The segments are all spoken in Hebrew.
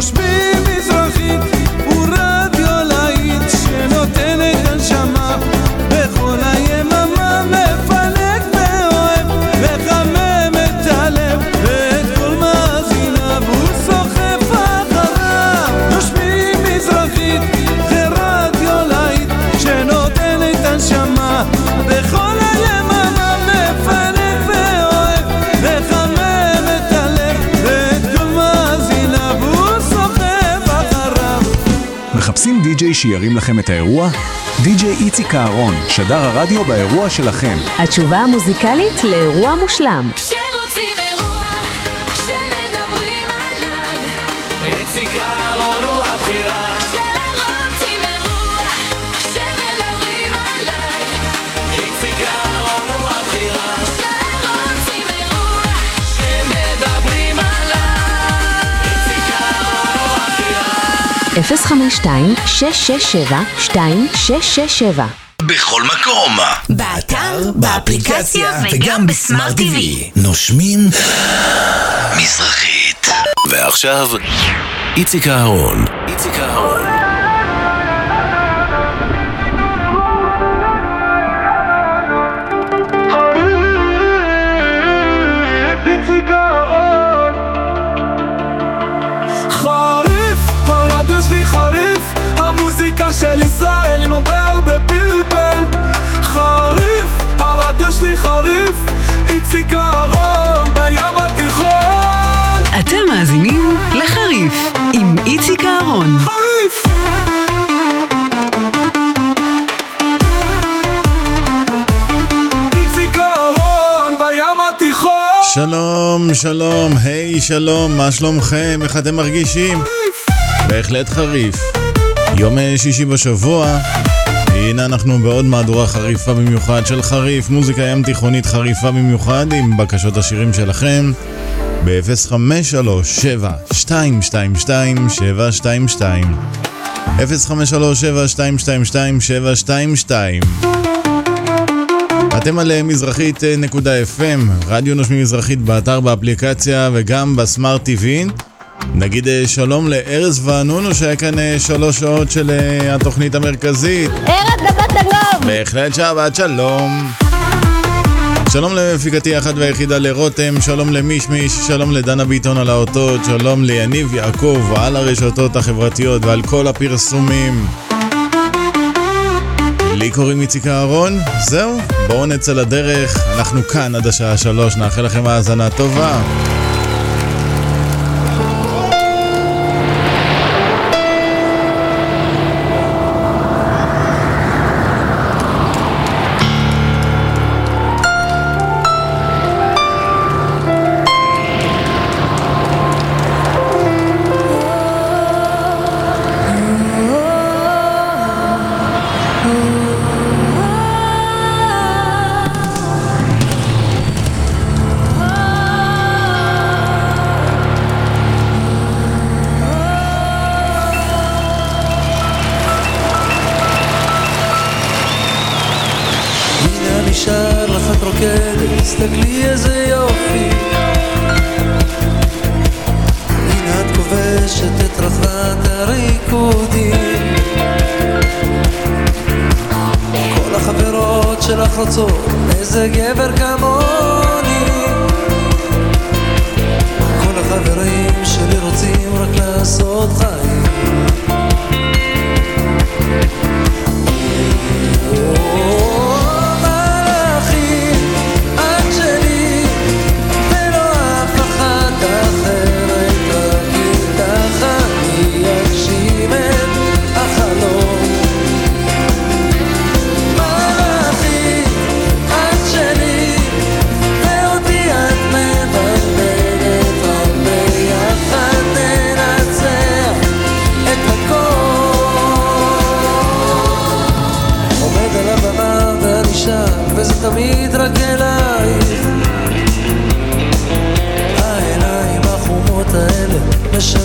די-ג'יי שירים לכם את האירוע? די-ג'יי איציק אהרון, שדר הרדיו באירוע שלכם. התשובה המוזיקלית לאירוע מושלם. 052-667-2667 בכל מקום, באתר, באפליקציה וגם בסמארט TV. נושמים מזרחית. ועכשיו, איציק אהרון. איציק אהרון. שלום, שלום, היי, שלום, מה שלומכם? איך אתם מרגישים? בהחלט חריף. יום שישי בשבוע, הנה אנחנו בעוד מהדורה חריפה במיוחד של חריף, מוזיקה ים תיכונית חריפה במיוחד עם בקשות השירים שלכם ב-053-722-722 053-722-722 אתם על מזרחית.fm, רדיו נושמים מזרחית באתר, באפליקציה וגם בסמארט TV נגיד אה, שלום לארז וענונו שהיה כאן אה, שלוש שעות של אה, התוכנית המרכזית. ארז שבת שלום. בהחלט שבת שלום. שלום למפיקתי האחת והיחידה לרותם, שלום למישמיש, שלום לדנה ביטון על האותות, שלום ליניב יעקב על הרשתות החברתיות ועל כל הפרסומים. לי קוראים איציק אהרון, זהו, בואו נצא לדרך, אנחנו כאן עד השעה שלוש, נאחל לכם האזנה טובה. ברשת את רחבת הריקודים. כל החברות שלך רוצות איזה גבר כמוני. כל החברים שלי רוצים רק לעשות חיים.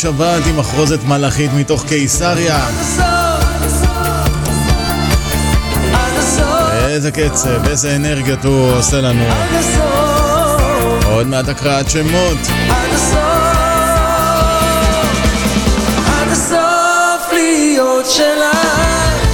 שבת עם מחרוזת מלאכית מתוך קיסריה. איזה קצב, איזה אנרגיות הוא עושה לנו. עוד מעט הקראת שמות. עד הסוף, עד הסוף להיות שלך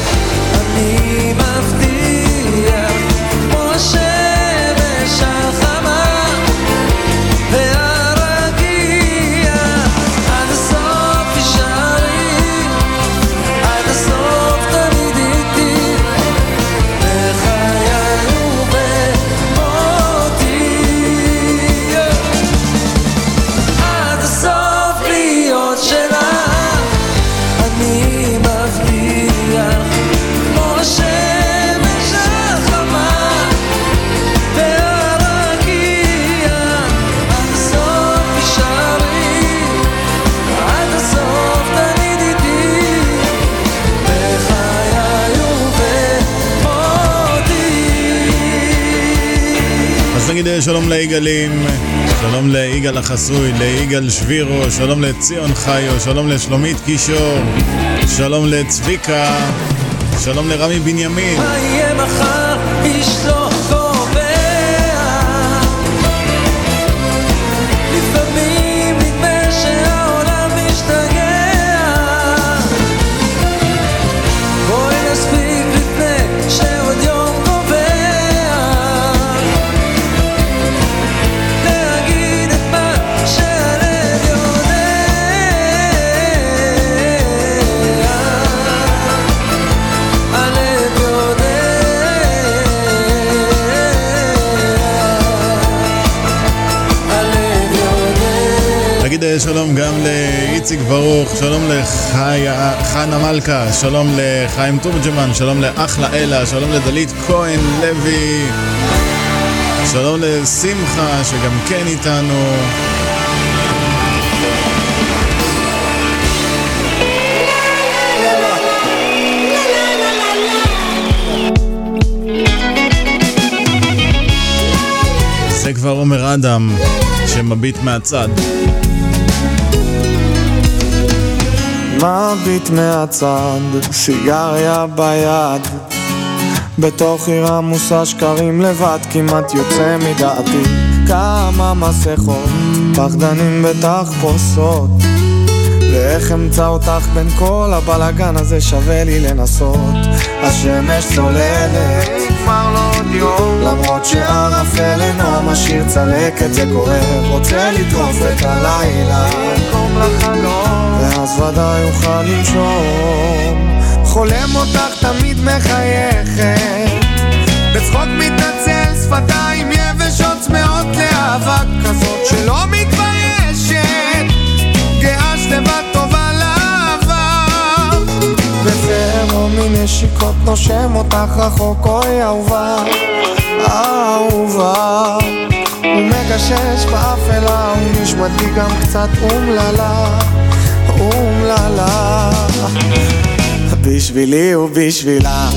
שלום ליגאלים, שלום ליגאל החסוי, ליגאל שבירו, שלום לציון חיו, שלום לשלומית קישור, שלום לצביקה, שלום לרמי בנימין. יהיה מחר? איש לא שלום גם לאיציק ברוך, שלום לחנה מלכה, שלום לחיים תורג'מן, שלום לאחלה אלה, שלום לדלית כהן לוי, שלום לשמחה שגם כן איתנו. זה כבר עומר אדם שמביט מהצד. מביט מהצד, סיגריה ביד. בתוך עיר עמוסה שקרים לבד כמעט יוצא מדעתי. כמה מסכות, פחדנים בתחפושות ואיך אמצא אותך בין כל הבלאגן הזה שווה לי לנסות. השמש צוללת, נגמר לו עוד יום. למרות שערפל אינו משאיר צלקת זה כואב רוצה לטרוף את הלילה. במקום לחלום. ואז ודאי אוכל לנשום. חולם אותך תמיד מחייכת. בצחוק מתנצל שפתיים יבשות צמאות לאהבה כזאת שלא מתביישת. גאה שלווה וזרם מנשיקות נושם אותך רחוק אוי אהובה אהובה הוא מגשש באפלה, הוא נשמתי גם קצת אומללה, אומללה. בשבילי ובשבילה.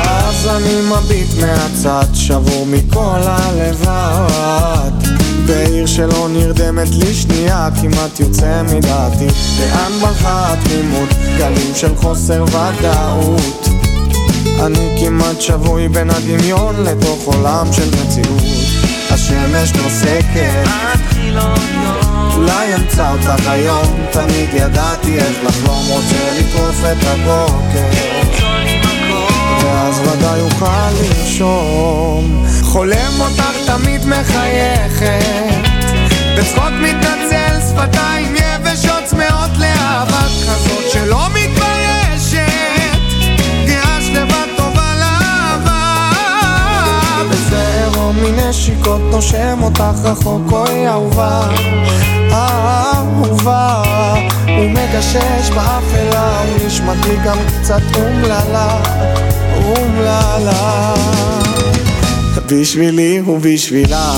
אז אני מביט מהצד, שבור מכל הלבד. בעיר שלא נרדמת לי שנייה, כמעט יוצא מדעתי. לאן ברכה התמימות, גלים של חוסר ודאות. אני כמעט שבוי בין הדמיון לתוך עולם של מציאות. השמש נוסקת, אולי אמצא אותך היום, תמיד ידעתי איך לחלום, רוצה לטרוף את הבוקר. ואז ודאי אוכל לנשום חולם אותך מחייכת. בצחוק מתנצל שפתיים יבשות צמאות לאהבה כזאת שלא מתביישת. גאה שלווה טובה לאהבה. בזער מנשיקות נושם אותך רחוק אוי אהובה. אהובה. הוא מגשש באפלה נשמתי גם קצת אומללה אומללה בשבילי ובשבילה.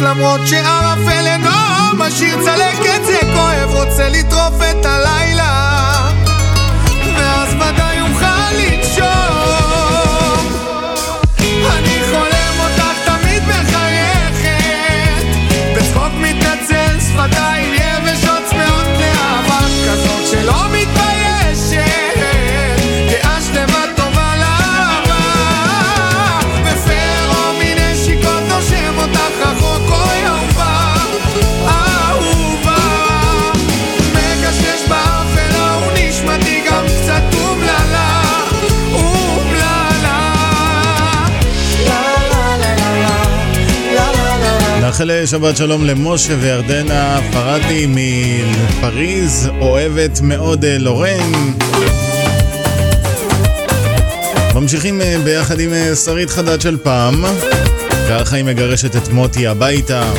למרות שערפל אינו משאיר צלקת זה כואב רוצה לטרוף את הלילה I'll die. מאחלי שבת שלום למשה וירדנה פרדי מפריז, אוהבת מאוד אה, לורן. ממשיכים אה, ביחד עם אה, שרית חדד של פעם, ככה היא מגרשת את מוטי הביתה.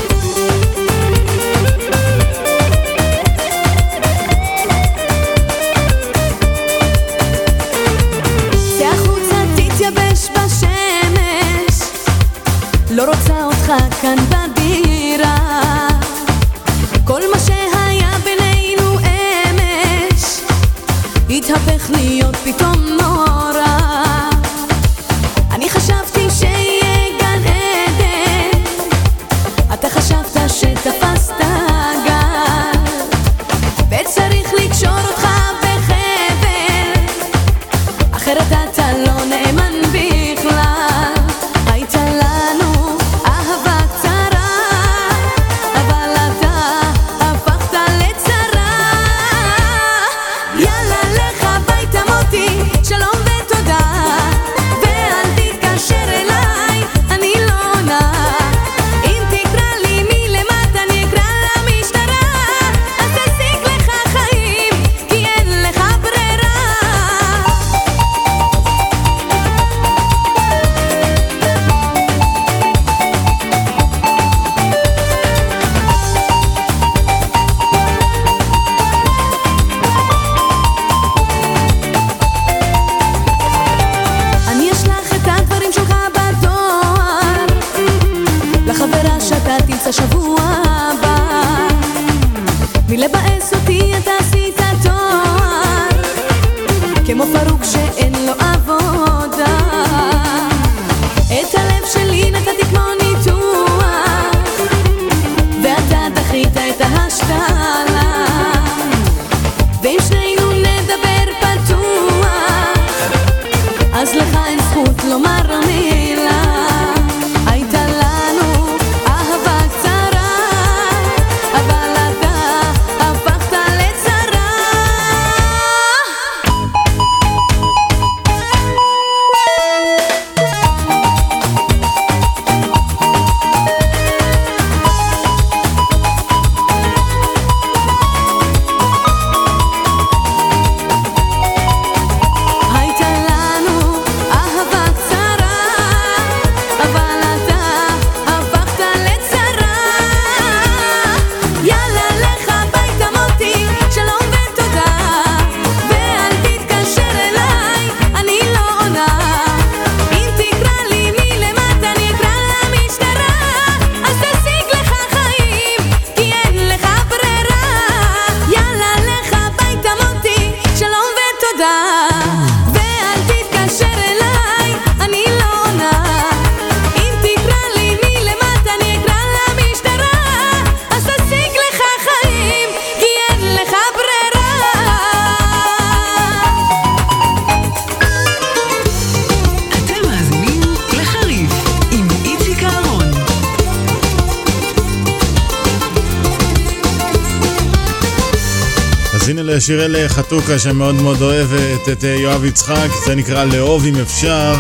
לשיר אל חתוכה שמאוד מאוד אוהבת את אה, יואב יצחק, זה נקרא לאהוב אם אפשר.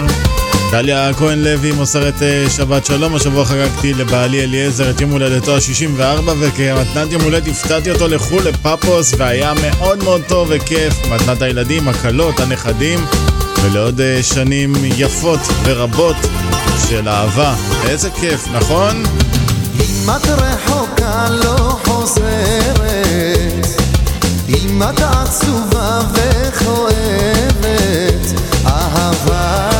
דליה כהן לוי מוסרת אה, שבת שלום, השבוע חגגתי לבעלי אליעזר את יום הולדתו ה-64 וכמתנת יום הולדת הפתעתי אותו לחו"ל לפאפוס והיה מאוד מאוד טוב וכיף, מתנת הילדים, הכלות, הנכדים ולעוד אה, שנים יפות ורבות של אהבה. איזה כיף, נכון? אם את רחוקה לא חוזרת אם את עצובה וכואבת, אהבה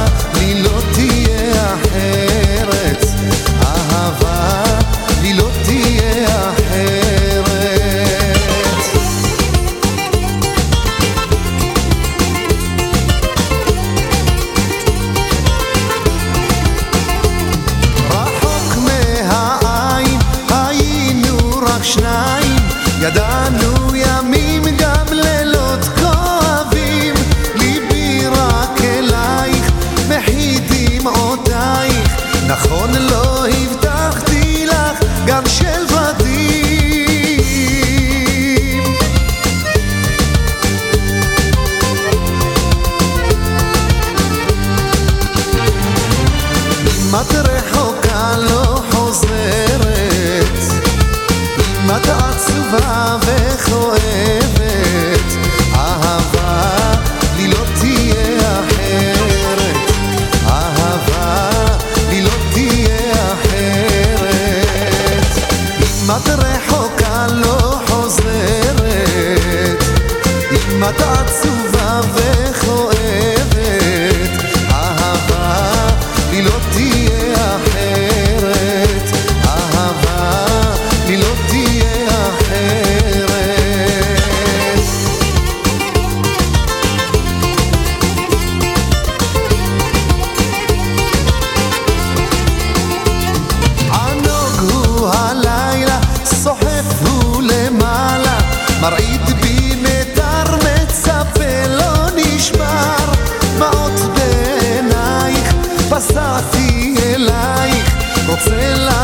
ונגיד אה,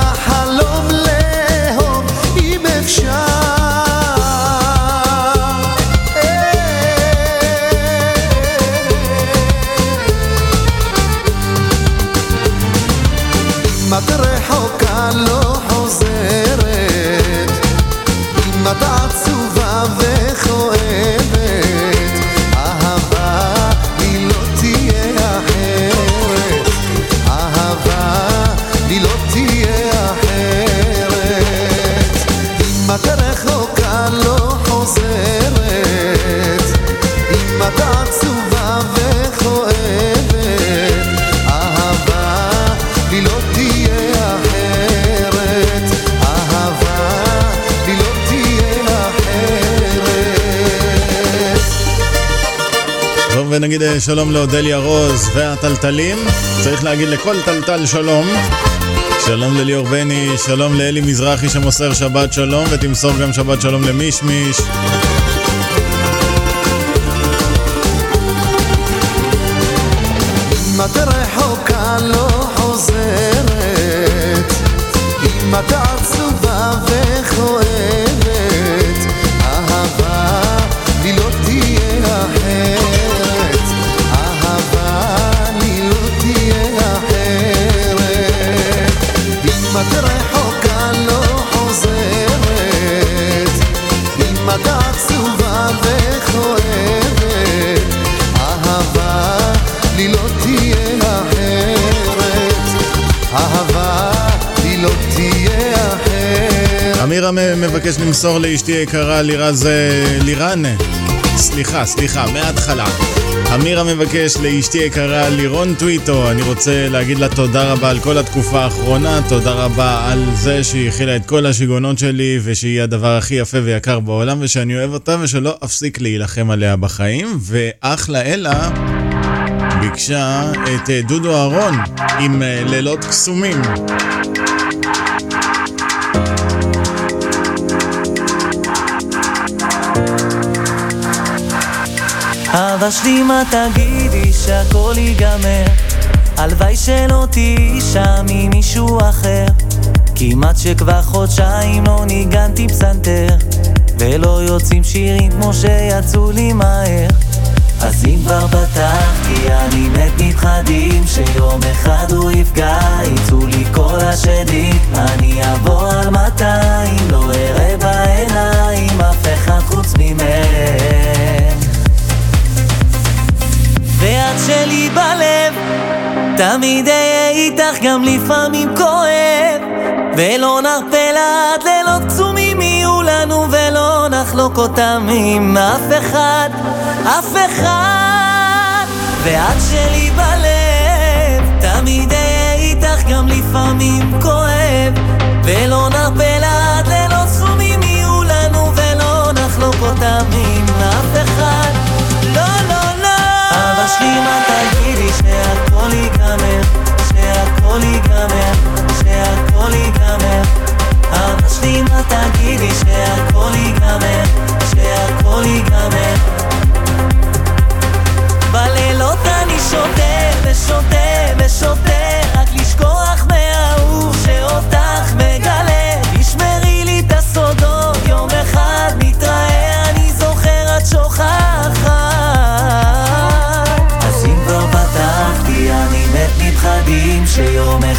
שלום לאודליה רוז והטלטלים. צריך להגיד לכל טלטל שלום. שלום לליאור בני, שלום לאלי מזרחי שמוסר שבת שלום, ותמסור גם שבת שלום למישמיש. למסור לאשתי היקרה לירז... לירן. סליחה, סליחה, מההתחלה. אמירה מבקש לאשתי היקרה לירון טוויטו, אני רוצה להגיד לה תודה רבה על כל התקופה האחרונה, תודה רבה על זה שהיא הכילה את כל השיגעונות שלי ושהיא הדבר הכי יפה ויקר בעולם ושאני אוהב אותה ושלא אפסיק להילחם עליה בחיים. ואחלה אלה ביקשה את דודו אהרון עם אה, לילות קסומים. אבא שלי מה תגידי שהכל ייגמר. הלוואי שלא תהיי שם עם מישהו אחר. כמעט שכבר חודשיים לא ניגנתי פסנתר ולא יוצאים שירים כמו שיצאו לי מהר. אז אם כבר פתחתי אני מת מתחדים שיום אחד הוא יפגע יצאו לי כל השדים. אני אבוא על 200 לא אראה בעיניים אף אחד חוץ ממך ואת שלי בלב. תמיד אהיה איתך גם לפעמים כואב. ולא נרפה לעד לילות קצומים יהיו לנו ולא נחלוק אותם עם אף אחד, אף אחד. ואת שלי בלב תמיד אהיה איתך גם לפעמים כואב. ולא נרפה לעד לילות קצומים יהיו לנו ולא נחלוק אותם עם אף אחד אבא שלי מה תגידי שהכל ייגמר, שהכל ייגמר, שהכל ייגמר אבא שלי מה תגידי שהכל ייגמר, שהכל ייגמר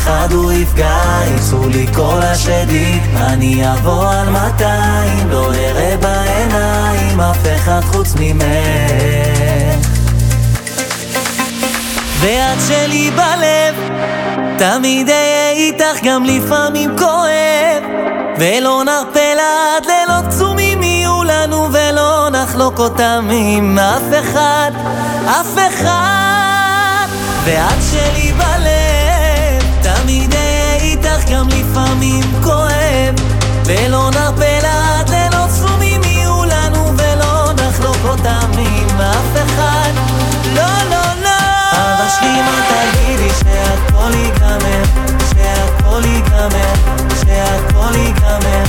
אחד הוא יפגע יצאו לי כל השדים. אני אבוא על 200 לא אראה בעיניים אף אחד חוץ ממך. ואת שלי בלב תמיד אהיה איתך גם לפעמים כואב. ולא נרפה לעד לילות קצומים יהיו לנו ולא נח נחלוק אותם עם אף אחד, אף אחד. ואת שלי בלב, לפעמים כואב, ולא נרפה לעד לילות סכומים יהיו לנו, ולא נחלוק אותם עם אף אחד. לא, לא, לא. אבא שלי, מה תגידי שהכל ייגמר, שהכל ייגמר, שהכל ייגמר.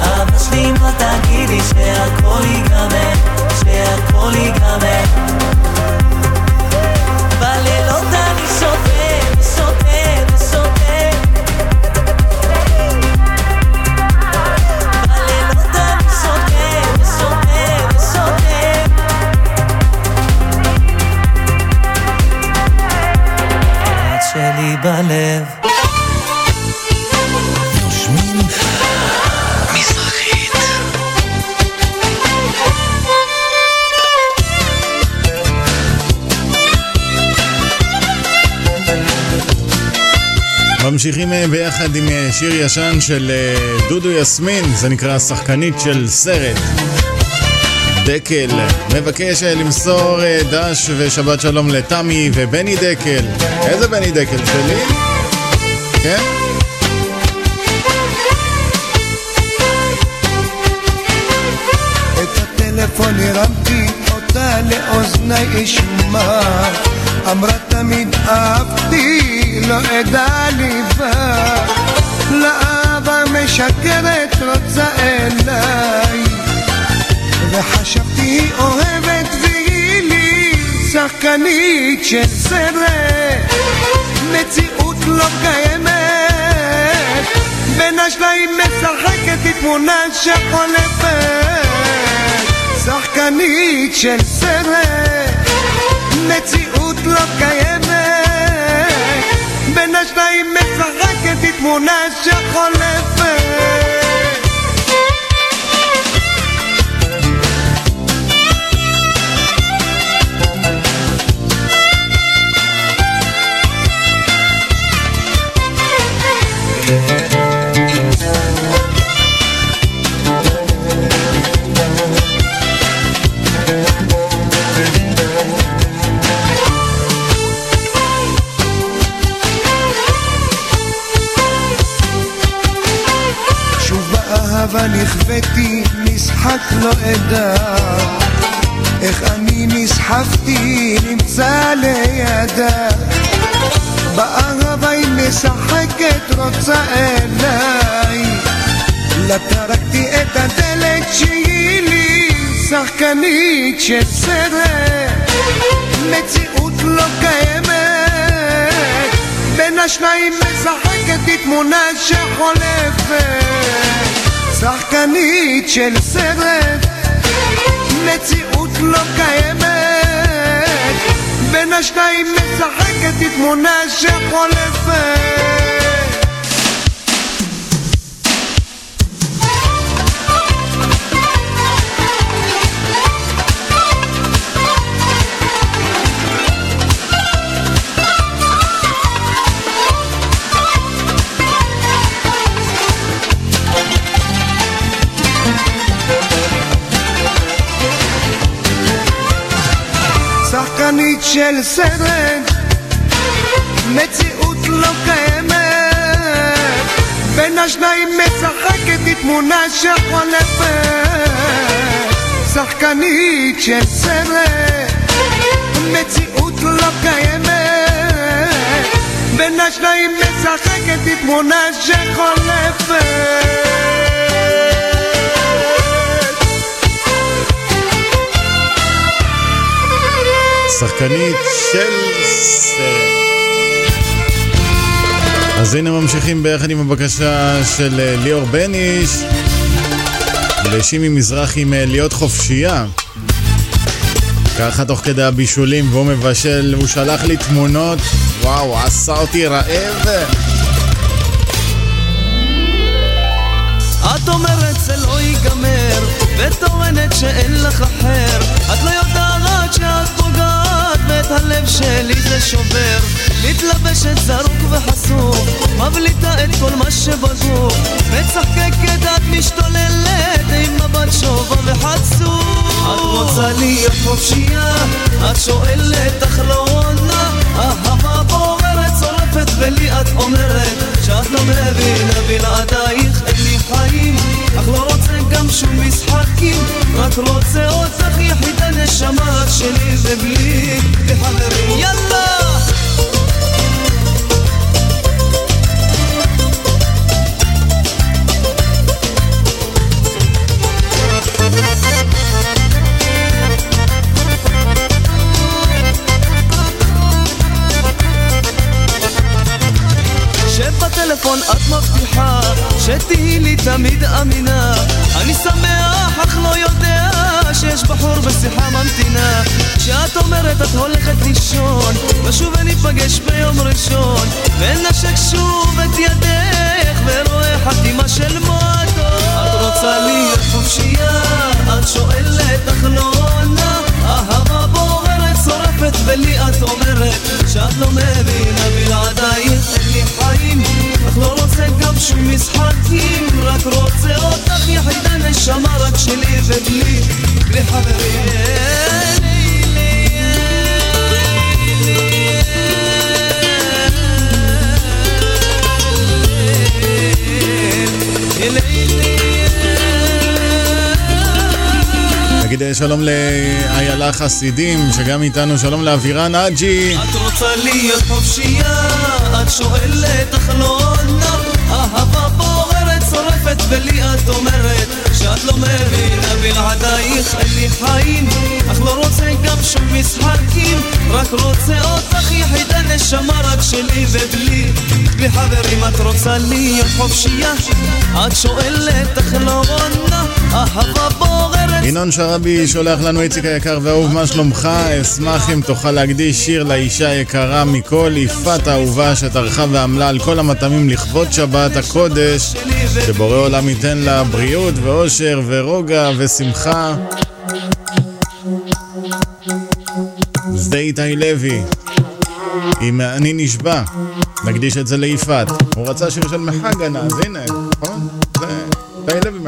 אבא שלי, מה תגידי שהכל ייגמר, שהכל ייגמר. בלילות אני שותה, שותה. שלי בלב. נושמים מזרחית. ממשיכים אה, ביחד עם אה, שיר ישן של אה, דודו יסמין, זה נקרא שחקנית של סרט. דקל מבקש אה, למסור אה, דש ושבת שלום לתמי ובני דקל. איזה בני דקל? שלי? כן? את הטלפון הרמתי אותה לאוזני אשמע אמרה תמיד אהבתי לא אדע ליבה לאהבה משקרת רוצה אליי וחשבתי אוהבת והיא לי שחקנית של סרט מציאות לא קיימת. בין השניים משחקת היא תמונה שחולפת. שחקנית של סרט מציאות לא קיימת. בין השניים משחקת היא תמונה שחולפת משחק לא אדע איך אני נסחפתי, נמצא לידה. באהבה היא משחקת, רוצה אליי. לה את הדלת שהיא לי שחקנית של סרט. מציאות לא קיימת. בין השניים משחקת היא תמונה שחולפת שחקנית של סרט מציאות לא קיימת. בין השניים משחקת היא תמונה שחולפת שחקנית של סרט. מציאות לא קיימת. בין השניים משחקת היא תמונה שחולפת. שחקנית של סרט. מציאות לא קיימת. בין השניים משחקת היא תמונה שחולפת שחקנית של סרט. אז הנה ממשיכים ביחד עם הבקשה של אה, ליאור בניש לשימי מזרחי עם להיות חופשייה. ככה תוך כדי הבישולים והוא מבשל, הוא שלח לי תמונות, וואו, עשה אותי רעב. את אומרת זה לא ייגמר, וטוענת שאין לך אחר. את לא יודעת הלב שלי זה שובר. מתלבשת זרוק וחשוף, מבליטה את כל מה שבגוף. משחקקת את משתוללת עם מבט שובה וחצוף. את רוצה להיות חופשייה, את שואלת אך לא אהבה בוערת צורפת ולי את אומרת שאת לא מבינה בלעדייך אין לי חיים, אך לא רוצה גם שום משחקים, רק רוצה אותך יחידה נשמה שלי ובלי חברים יאללה! בטלפון את מבטיחה שתהיי לי תמיד אמינה. אני שמח אך לא יודע שיש בחור בשיחה ממתינה. כשאת אומרת את הולכת לישון ושוב וניפגש ביום ראשון. ונשק שוב את ידך ורואה חתימה של מועדון. את רוצה להיות חופשייה? את שואלת אך לא עונה. אהבה בוערת שורפת ולי את אומרת שאת לא מבינה בלעדייך לי חיים אך לא רוצה גם שום משחקים רק רוצה אותך יחידה נשמה רק שלי ובלי בלי חברים נגיד אה, שלום לאיילה חסידים, שגם איתנו, שלום לאבירן אג'י. את רוצה להיות חופשייה, את שואלת אך לא עונה, אהבה בוערת שורפת ולי את אומרת שאת לא מבינה. בלעדייך אין לי חיים, אך לא רוצה גם שום משחקים, רק רוצה אותך יחידה נשמה רק שלי ובלי, בלי חברים את רוצה להיות חופשייה, את שואלת אך לא עונה, אהבה בוערת. ינון שרבי שולח לנו איציק היקר ואהוב מה שלומך? אשמח אם תוכל להקדיש שיר לאישה היקרה מכל יפת האהובה שטרחה ועמלה על כל המטעמים לכבוד שבת הקודש שבורא עולם ייתן לה בריאות ואושר ורוגע ושמחה. שדה איתי לוי אם אני נשבע נקדיש את זה ליפת הוא רצה שיר של מחגנה אז הנה נכון? זה איתי לוי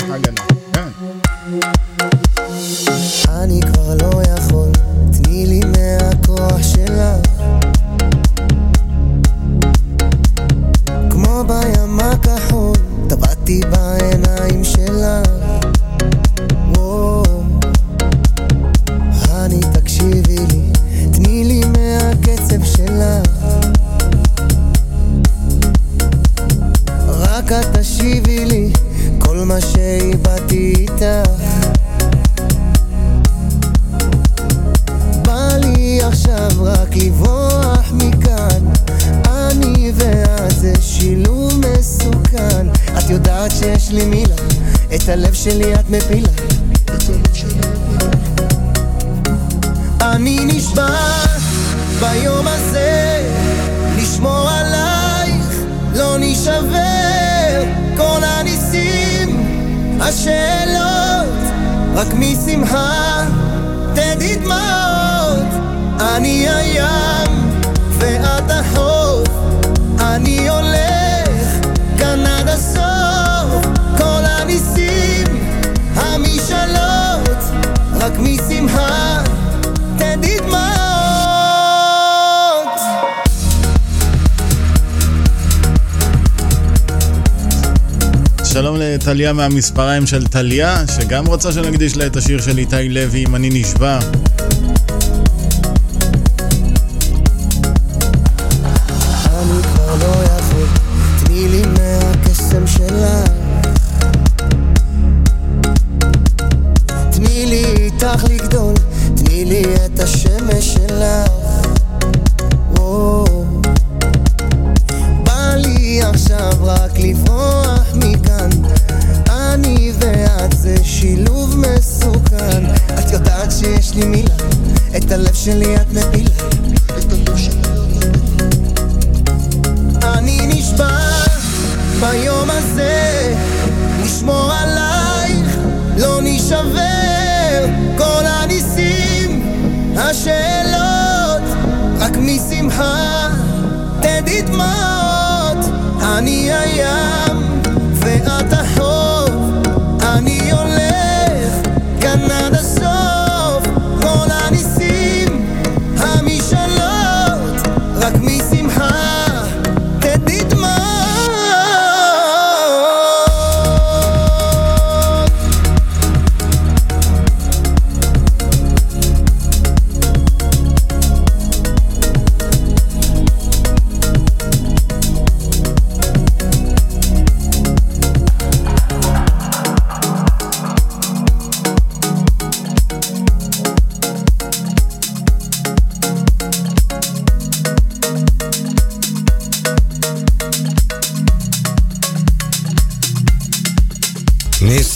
לטליה מהמספריים של טליה, שגם רוצה שנקדיש לה את השיר של איתי לוי, אם אני נשבע.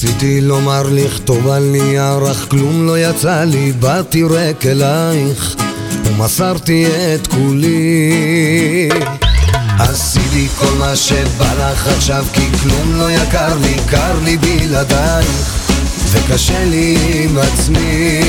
ניסיתי לומר לכתוב על נייר, אך כלום לא יצא לי, באתי רק אלייך, ומסרתי את כולי. עשיתי כל מה שבא לך עכשיו, כי כלום לא יקר לי, קר לי בלעדייך, וקשה לי עם עצמי.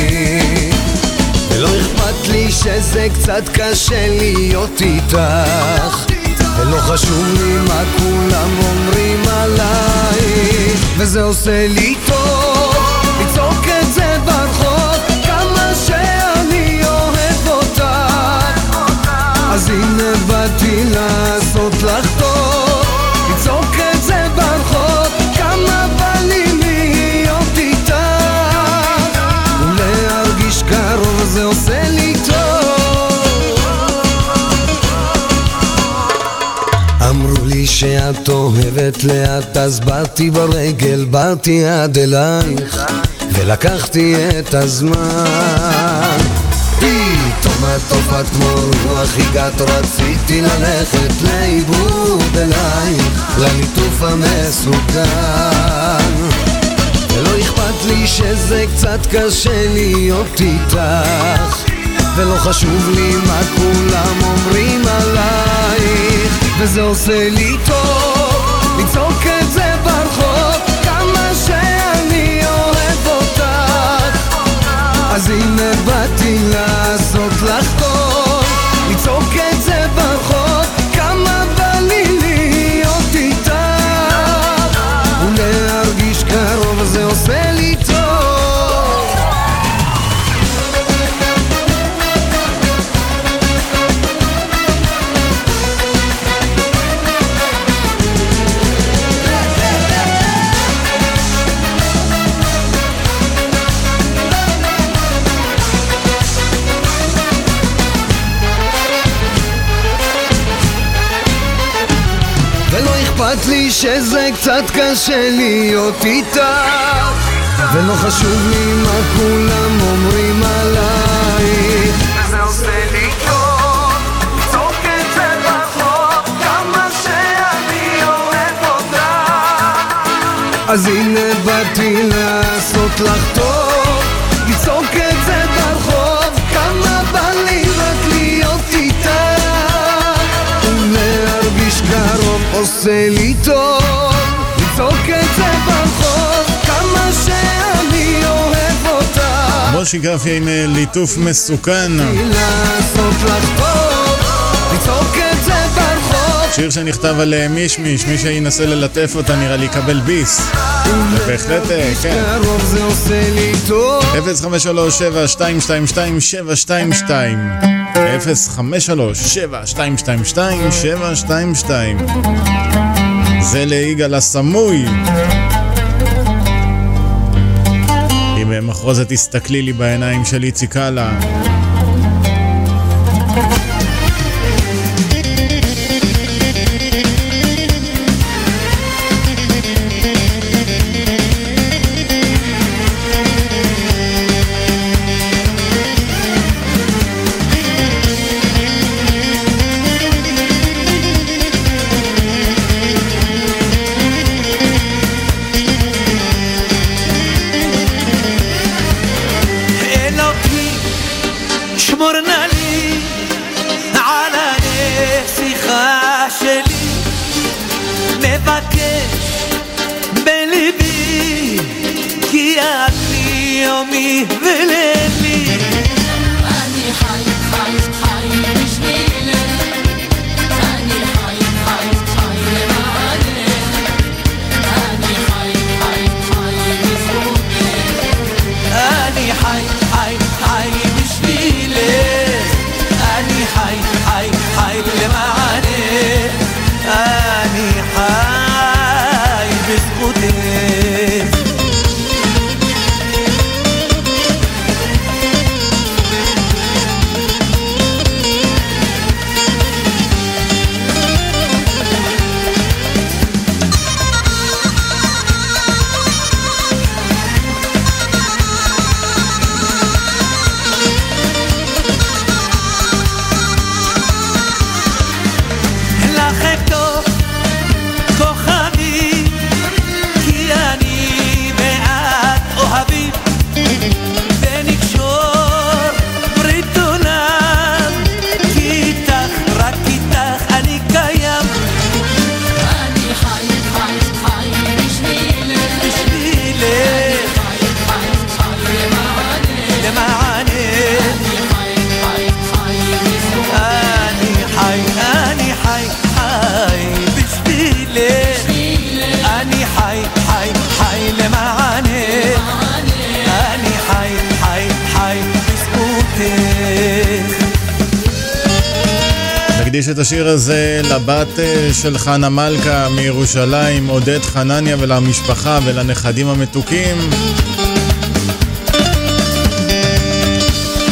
ולא אכפת לי שזה קצת קשה להיות איתך ולא חשוב לי מה כולם אומרים עלייך וזה עושה לי טוב. לצעוק את זה ברחוב כמה שאני אוהב אותך. אז הנה באתי לעשות לך טוב אוהבת לאט אז באתי ברגל, באתי עד אלייך ולקחתי את הזמן. פתאום את הופעת כמו רוח הגעת רציתי ללכת לאיבוד אלייך לליטוף המסוכן. ולא אכפת לי שזה קצת קשה להיות איתך ולא חשוב לי מה כולם אומרים עלייך וזה עושה לי טוב אז הנה באתי לעשות לך טוב. לצעוק את זה ברחוב לי שזה קצת קשה להיות איתך ולא חשוב לי מה כולם אומרים עלייך וזה עושה לי טוב לצעוק את זה ברחוב כמה שאני אוהב אותך. אז הנה באתי לעשות לך טוב עושה לי טוב לצעוק את זה ברחוב כמה שאני אוהב אותך מושי גרפי עם אה, ליטוף מסוכן. שיר שנכתב על אה, מישמיש, מי שינסה ללטף אותה נראה לי יקבל ביס. בהחלט, אה, כן. זה עושה לי טוב 053-722-722 זה ליגאל הסמוי. אה, מחרוזת תסתכלי לי בעיניים של איציק הלאה מבקש בליבי, כי את לי יומי ולילי. אני את השיר הזה לבת אה, של חנה מלכה מירושלים, עודד חנניה ולמשפחה ולנכדים המתוקים.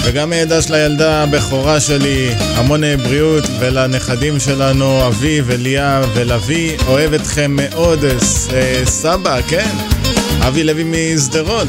וגם דש לילדה הבכורה שלי, המון בריאות, ולנכדים שלנו, אבי וליה ולוי, אוהב אתכם מאוד, אה, סבא, כן, אבי לוי משדרות.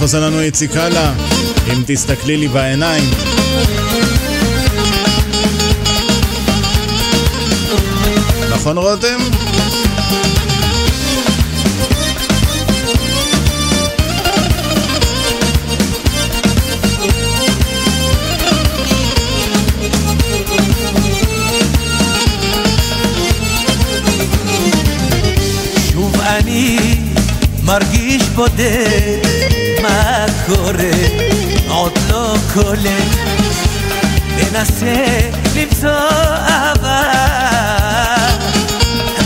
שמח עושה לנו איציק הלאה, אם תסתכלי לי בעיניים. נכון רותם? מרגיש בודד קורה, עוד לא קולט, מנסה למצוא אהבה,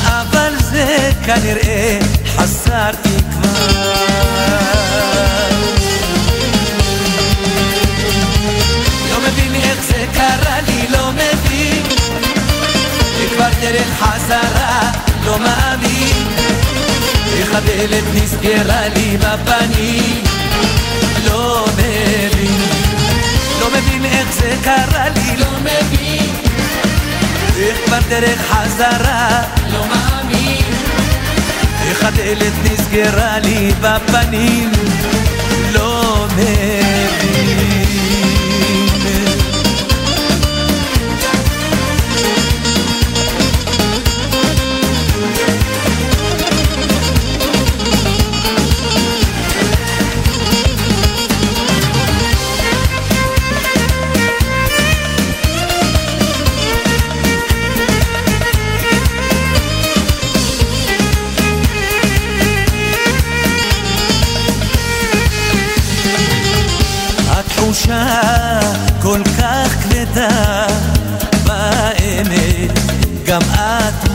אבל זה כנראה חסר תקווה. לא מבין איך זה קרה לי, לא מבין, כבר דרך חזרה, לא מאמין, איך הדלת נסגרה לי בפנים. מבין, לא מבין איך זה קרה לי, לא מבין. איך בדרך חזרה. לא מאמין. איך הדלת נסגרה לי בפנים. לא מבין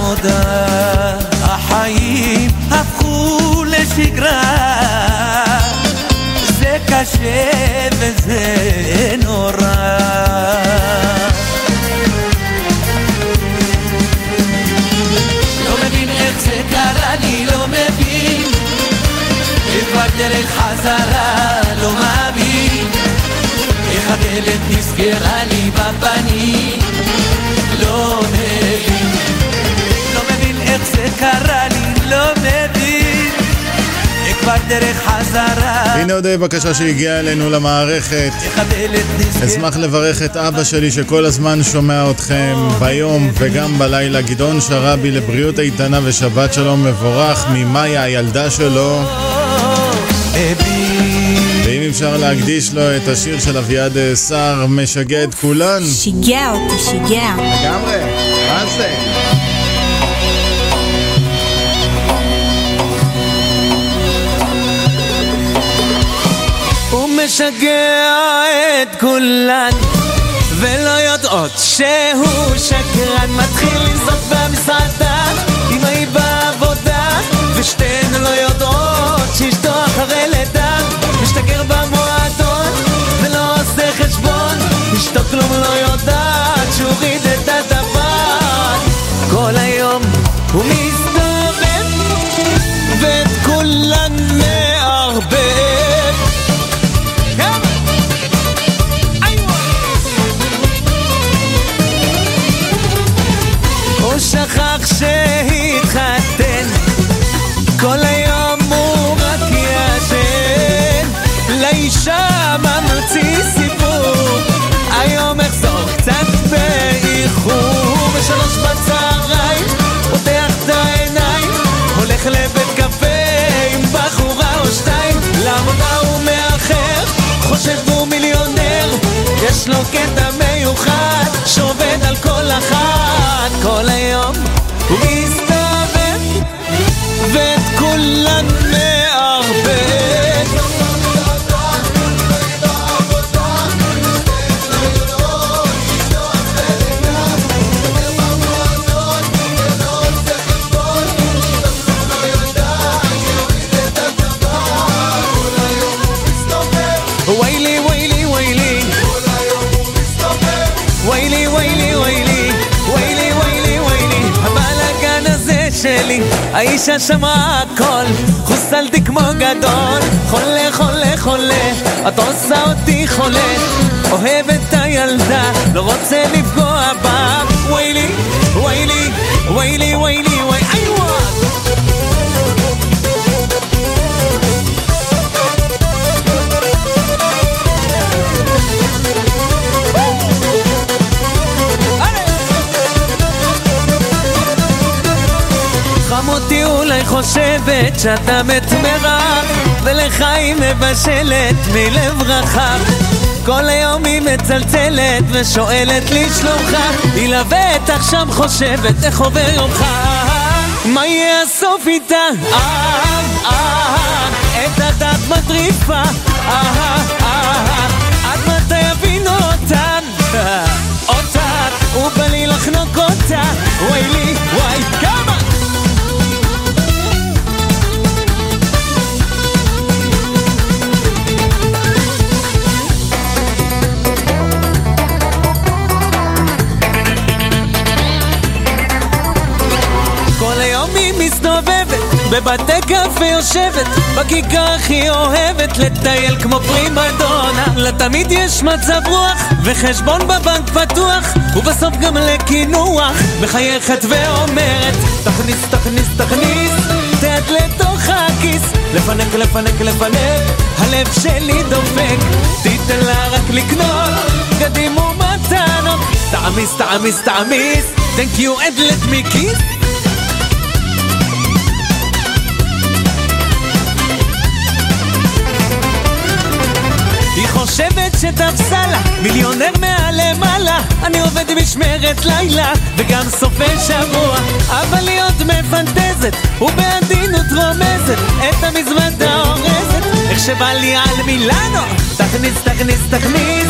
מודה החיים הפכו לשגרה. זה קשה וזה נורא. לא לי, לא דרך חזרה, לא מאמין. איך הדלת נסגרה לי בפנים מבין איך זה קרה לי, לא מבין כבר דרך חזרה הנה עוד בקשה שהגיעה אלינו למערכת. אשמח לברך את אבא שלי שכל הזמן שומע אתכם ביום וגם בלילה. גדעון שרבי לבריאות איתנה ושבת שלום מבורך ממאיה הילדה שלו. ואם אפשר להקדיש לו את השיר של אביעד סער משגע את כולן. שיגע אותי, שיגע. לגמרי, מה זה? משגע את כולן ולא יודעות שהוא שקרן. מתחיל לנזוף במסעדה אמא היא בעבודה ושתיהן לא יודעות שאשתו אחרי לידה. משתכר במועדון ולא עושה חשבון אשתו כלום לא יודעת שהוא הוריד לו קטע מיוחד שעובד על כל אחת כל היום שלי האישה שמעה הכל חוסלתי כמו גדול. חולה חולה חולה את עושה אותי חולה. אוהב את הילדה לא רוצה לפגוע בה חושבת שאתה מת מרעב ולך היא מבשלת מלב רחב. כל היום היא מצלצלת ושואלת לי שלומך? היא לבטח שם חושבת איך עובר יומך? מה יהיה הסוף איתה? אה, אה, את הדת מטריפה. אה, אה, עד מתי יבינו אותן? אותן, ובא לי לחנוק אותה וואי לי, בבתי קפה יושבת, בכיכר הכי אוהבת לטייל כמו פרימה דונה. לתמיד יש מצב רוח, וחשבון בבנק פתוח, ובסוף גם לקינוח, מחייכת ואומרת, תכניס, תכניס, תכניס, היד לתוך הכיס, לפנק, לפנק, לפנק, הלב שלי דופק, תיתן לה רק לקנות, בגדים ומתנות, תעמיס, תעמיס, תעמיס, thank you and let. חושבת שתפסה לה מיליונר מהלמעלה אני עובד משמרת לילה וגם סופי שבוע. אבל היא עוד מפנטזת ובעדינות רומזת את המזוודה אורזת. איך שבא לי על מילאנו תכניס, תכניס, תכניס.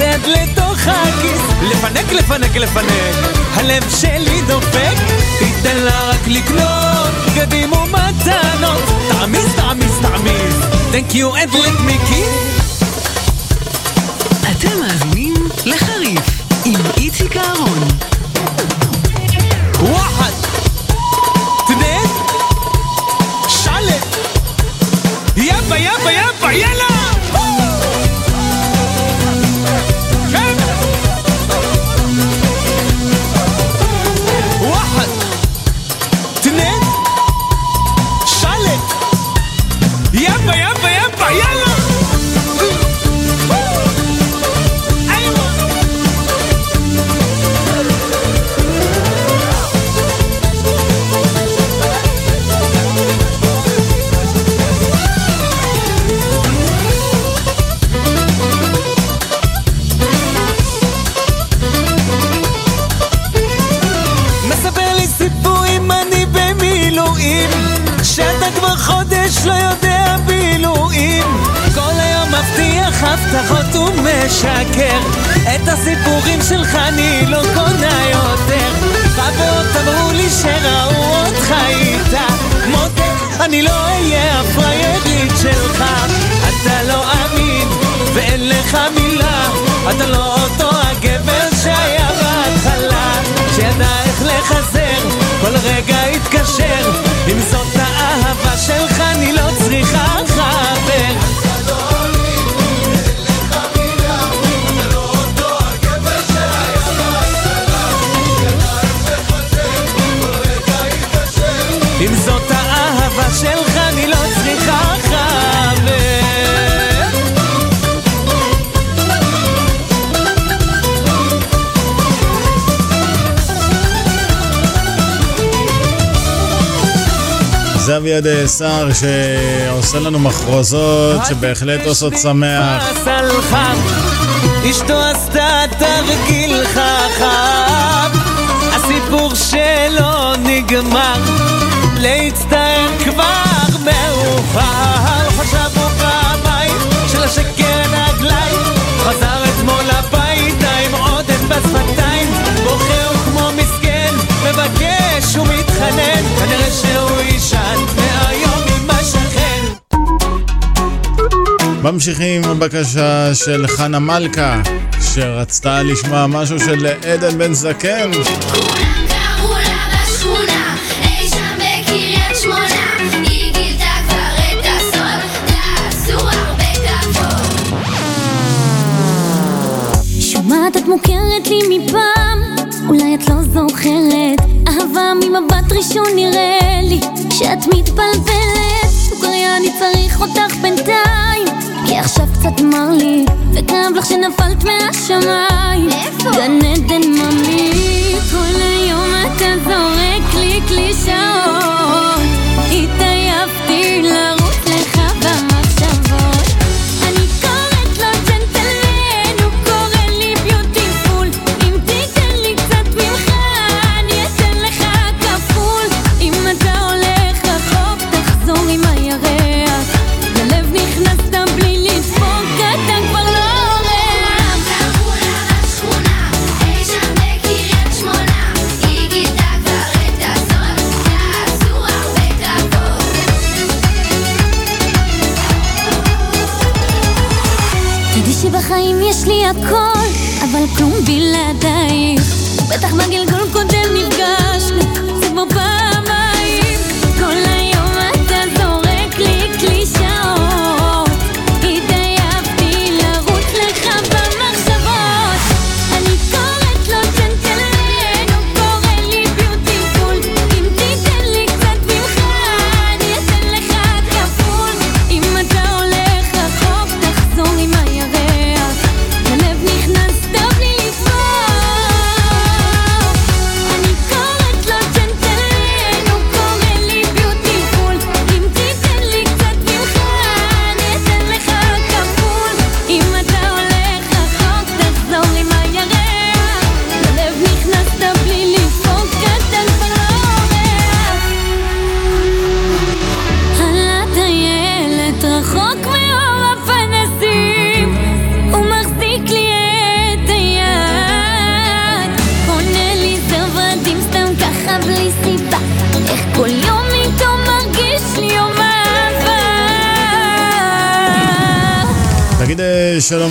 יד לתוך הכיס. לפנק, לפנק, לפנק. הלב שלי דופק. תיתן לה רק לקנות בגדים ומתנות. תעמיס, תעמיס, תעמיס. Thank you and let me kiss אתם מאזינים לחריף עם איציק אהרון. וואחד, תנין, שלט, יאבה יאבה יאבה יאללה! הבטחות ומשקר. את הסיפורים שלך אני לא קונה יותר. חברות אמרו לי שראו אותך איתה. מותק אני לא אהיה הפריירית שלך. אתה לא אמין ואין לך מילה. אתה לא אותו הגבר שהיה בהתחלה. שידע איך לחזר כל רגע התקשר. אם זאת האהבה שלך אני לא צריכה זה אביעד סער שעושה לנו מחרוזות שבהחלט עושות שמח. אשתו עשתה תרגיל חכם, הסיפור שלו נגמר, להצטער ממשיכים עם הבקשה של חנה מלכה, שרצתה לשמוע משהו של עדן בן זקן. שומעת את מוכרת לי מפעם, אולי את לא זוכרת, אהבה ממבט ראשון נראה לי שאת מתבלבלת, סוכריה אני צריך אותך בינתיים, כי עכשיו קצת מר לי, וכאב לך שנפלת מהשמיים, איפה? גן עדן ממי, כל היום אתה זורק לי קלישאות, התעייפתי לרוץ בלעדייך. בטח בגלגול קודם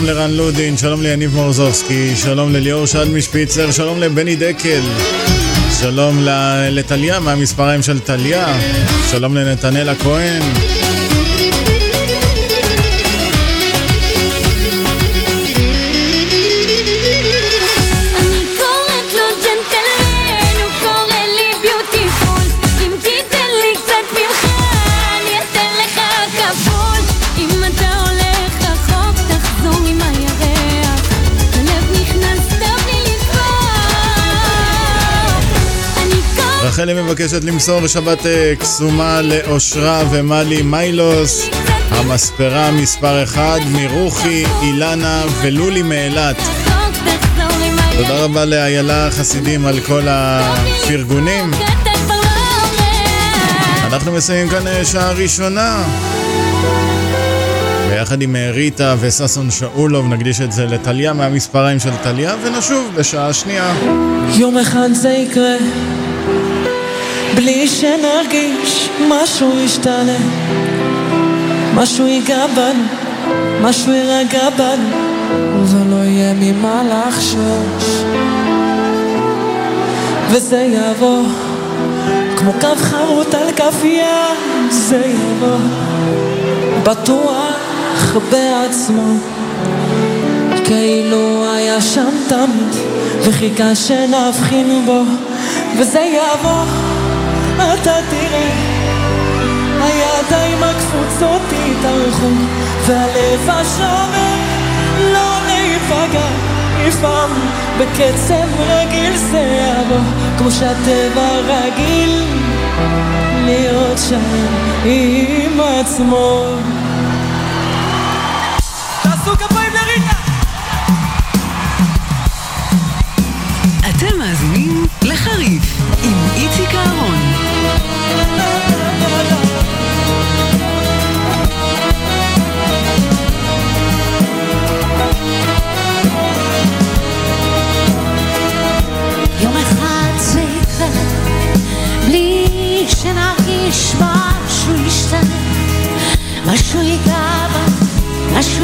שלום לרן לודין, שלום ליניב מורזובסקי, שלום לליאור שדמי שפיצר, שלום לבני דקל, שלום לטליה מהמספריים של טליה, שלום לנתנאל הכהן. רחלי מבקשת למסור שבת אה, קסומה לאושרה ומלי מיילוס, המספרה מספר 1 מרוחי, אילנה ולולי מאילת. תודה רבה לאיילה חסידים על כל הפרגונים. אנחנו מסיימים כאן אה, שעה ראשונה. ביחד עם אה, ריטה וששון שאולוב נקדיש את זה לטליה מהמספריים של טליה ונשוב בשעה שנייה. יום אחד זה יקרה בלי שנרגיש משהו ישתנה משהו ייגע בנו, משהו יירגע בנו ולא יהיה ממה לחשוש. וזה יבוא כמו קו חרוט על כף יד זה יבוא. בטוח בעצמו. כאילו היה שם תמיד וחיכה שנבחין בו וזה יבוא אתה תראה הידיים הקפוצות יתארכו והלב השומר לא ניפגע. לפעם בקצב רגיל זה יבוא כמו שהטבע רגיל להיות שם עם עצמו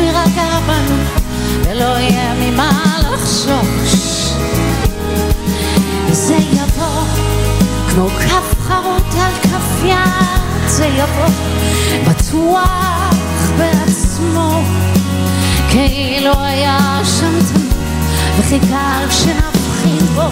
יירגע בנו ולא יהיה ממה לחשוש. זה יבוא כמו כף חרוט על כף יד זה יבוא בטוח בעצמו. כאילו היה שם תמיד וחיכה שנבחין בו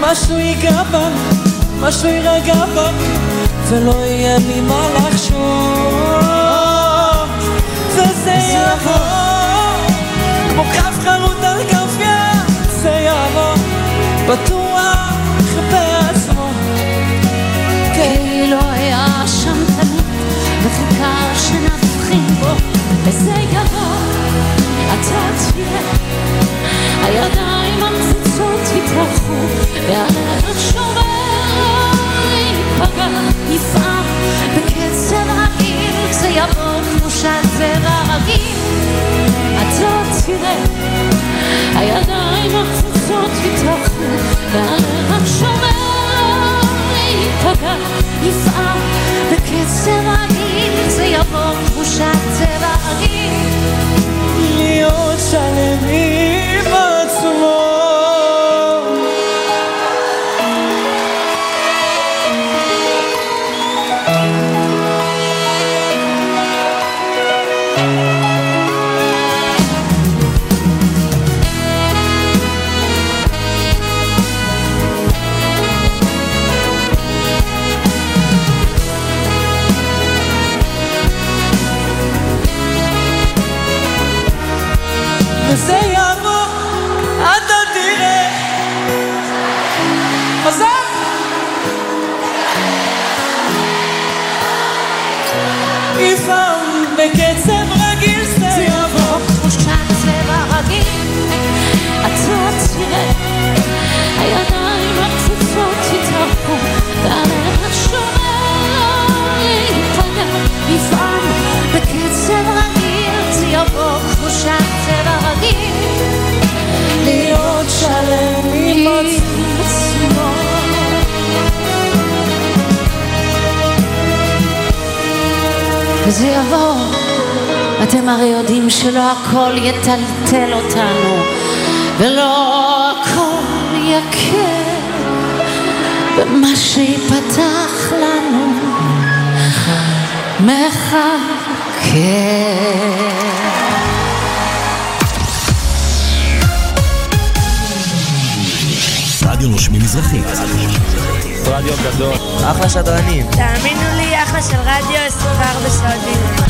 משהו ייגע בנו, משהו יירגע בנו ולא יהיה ממה לחשוב. וזה יבוא. כמו כף חרוט על יד. זה יבוא בטוח בעצמו. כאילו היה שם תמיד וחיכה שנבחין בו. וזה יבוא אתה תראה הידיים יתארכו והלב שובר ייפגע יפעם בקצב רגיל זה יבוא כמו שהטבע רגיל אתה תראה הידיים המציצות יתארכו והלב שובר ייפגע יפעם בקצב רגיל זה יבוא כמו שהטבע רגיל להיות שלם עם אתם הרי יודעים שלא הכל יטלטל אותנו ולא הכל יקר במה שיפתח לנו מחכה רדיו נושמים מזרחית. רדיו גדול. אחלה שדרנים. תאמינו לי, אחלה של רדיו 24 שעות ביממה.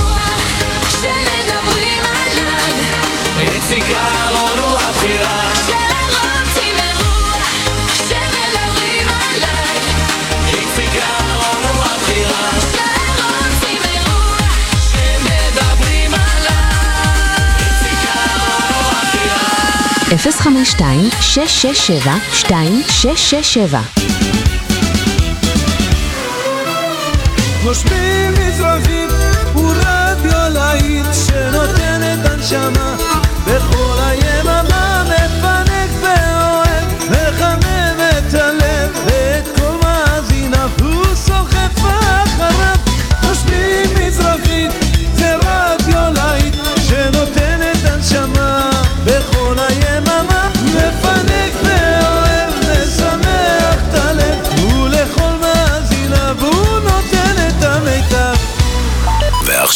052-667-2667 נושמים מזרחית הוא רדיו להיט שנותן את הנשמה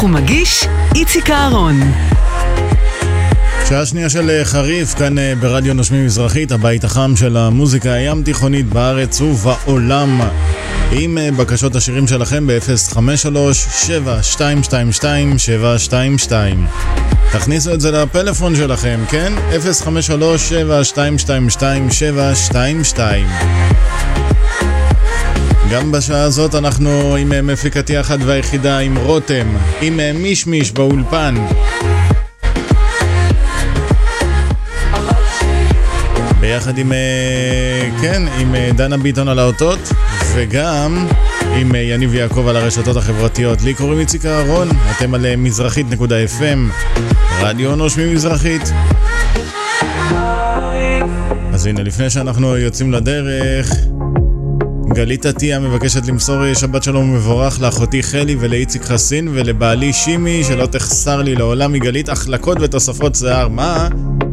עורך ומגיש איציק אהרון. שעה שנייה של אה, חריף, כאן אה, ברדיו נושמים מזרחית, הבית החם של המוזיקה הים תיכונית בארץ ובעולם. עם אה, בקשות השירים שלכם ב-053-7222-722 תכניסו את זה לפלאפון שלכם, כן? 053-7222-722 גם בשעה הזאת אנחנו עם אה, מפיקתי האחת והיחידה, עם רותם, עם אה, מישמיש באולפן. ביחד עם, אה, כן, עם דנה ביטון על האותות, וגם עם יניב יעקב על הרשתות החברתיות. לי קוראים איציק אהרון, אתם על מזרחית.fm, רדיו נושמים מזרחית. אז הנה, לפני שאנחנו יוצאים לדרך, גלית עטיה מבקשת למסור אה, שבת שלום ומבורך לאחותי חלי ולאיציק חסין ולבעלי שימי שלא תחסר לי לעולם מגלית החלקות ותוספות שיער. מה?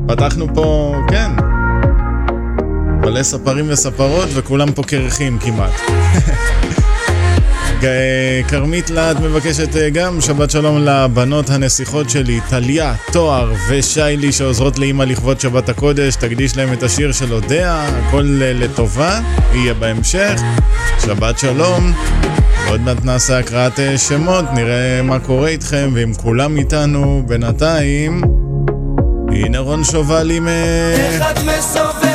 פתחנו פה, כן, מלא ספרים וספרות וכולם פה קרחים כמעט. ג- כרמית להט מבקשת אה, גם שבת שלום לבנות הנסיכות שלי, טליה, תואר ושיילי שעוזרות לאימא לכבוד שבת הקודש, תקדיש להם את השיר של אודיה, הכל אה, לטובה, יהיה בהמשך. שבת שלום. עוד מעט נעשה הקראת אה, שמות, נראה מה קורה איתכם ואם כולם איתנו בינתיים. הנה רון שובל עם... אה, איך את מסובבת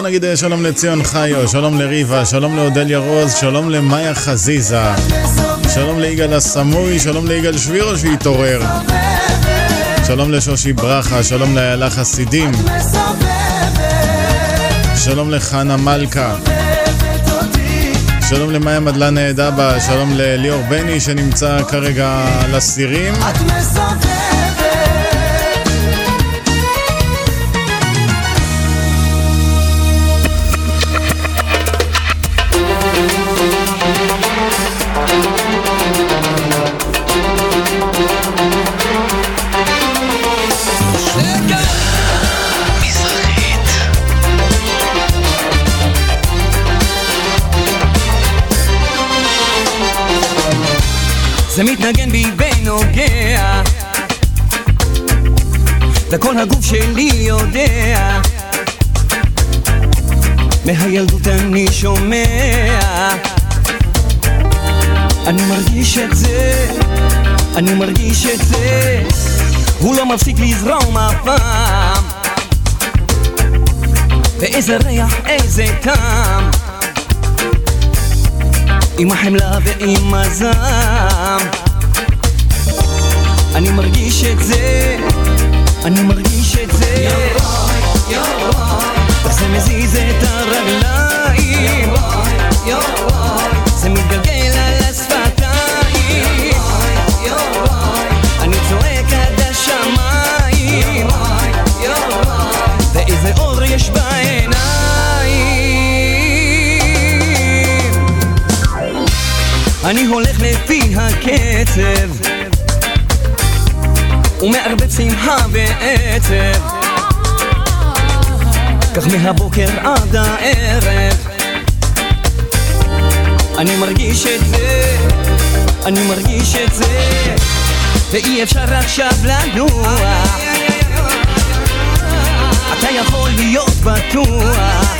נגיד אה, שלום לציון חיו, שלום לריבה, שלום לאודליה רוז, שלום למאיה חזיזה, שלום ליגאל הסמוי, שלום ליגאל שבירו שהתעורר, שלום לשושי ברכה, שלום לאיילה חסידים, שלום לחנה מלכה, שלום למאיה מדלן דבא, שלום לליאור בני שנמצא כרגע על הסירים. זה מתנגן בי ונוגע. וכל הגוף שלי יודע. מהילדות אני שומע. אני מרגיש את זה, אני מרגיש את זה. הוא לא מפסיק לזרום אף פעם ואיזה ריח, איזה טעם. עם החמלה ועם הזעם אני מרגיש את זה, אני מרגיש את זה. זה מזיז את הרגליים. זה מתגלגל אני הולך לפי הקצב. ומערבב שמחה ועצב. כך מהבוקר עד הערב. אני מרגיש את זה, אני מרגיש את זה. ואי אפשר עכשיו לנוע אתה יכול להיות בטוח.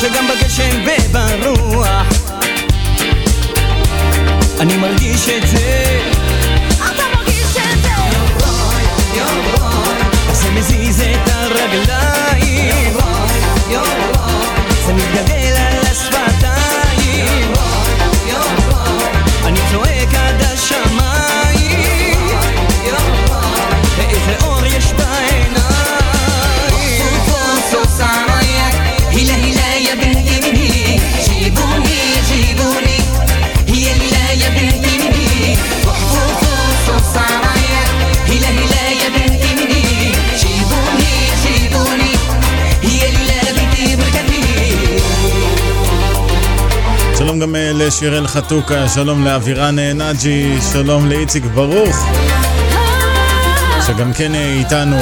שגם בגשם וברוח אני מרגיש את זה. שלום גם אה, לשיראל חתוקה, שלום לאבירן אה, נאג'י, שלום לאיציק ברוך, שגם כן אה, איתנו.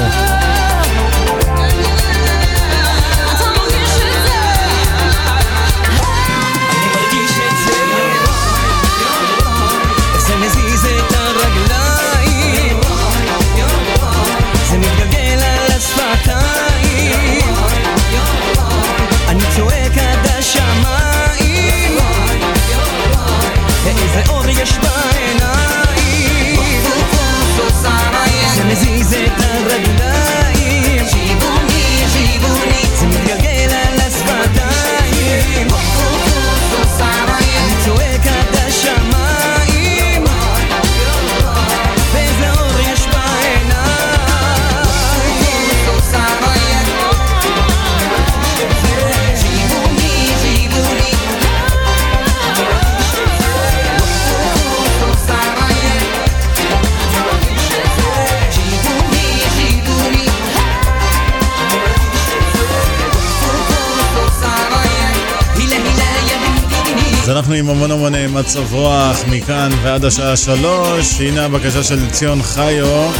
אנחנו עם המון המון אה, מצב רוח מכאן ועד השעה שלוש. הנה הבקשה של ציון חיו,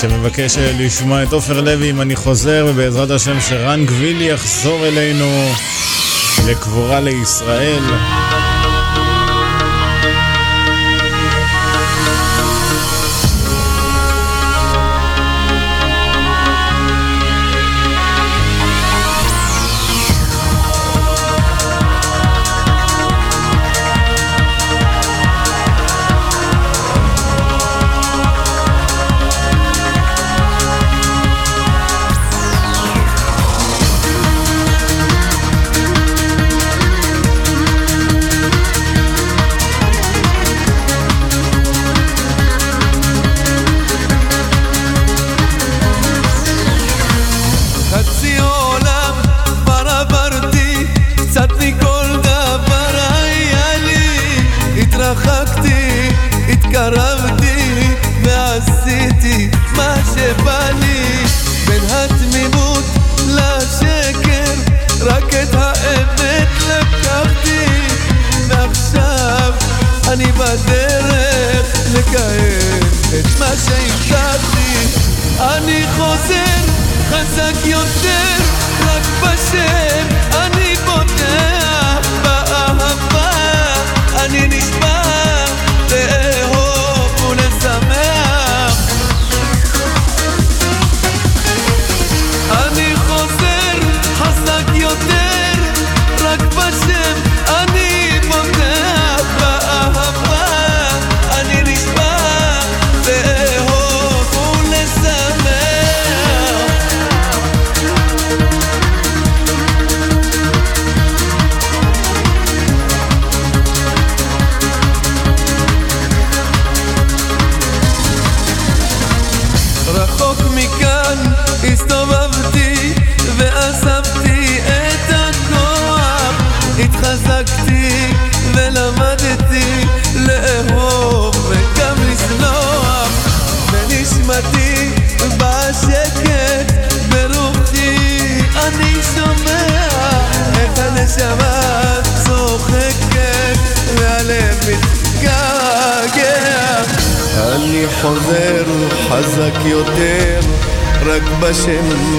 שמבקש אה, לשמוע את עופר לוי אם אני חוזר, ובעזרת השם שרן גבילי יחזור אלינו לקבורה לישראל.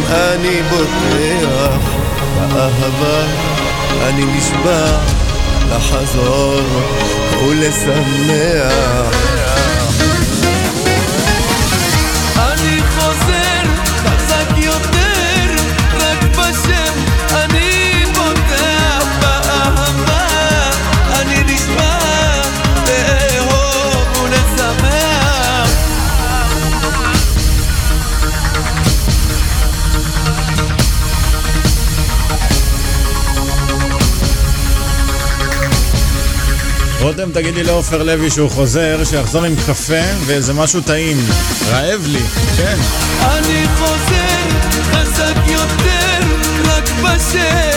אני בוטח באהבה, אני נשבע לחזור ולשמח. קודם תגידי לעופר לוי שהוא חוזר, שיחזור עם קפה ואיזה משהו טעים. רעב לי, כן. אני חוזר חזק יותר, רק בשל.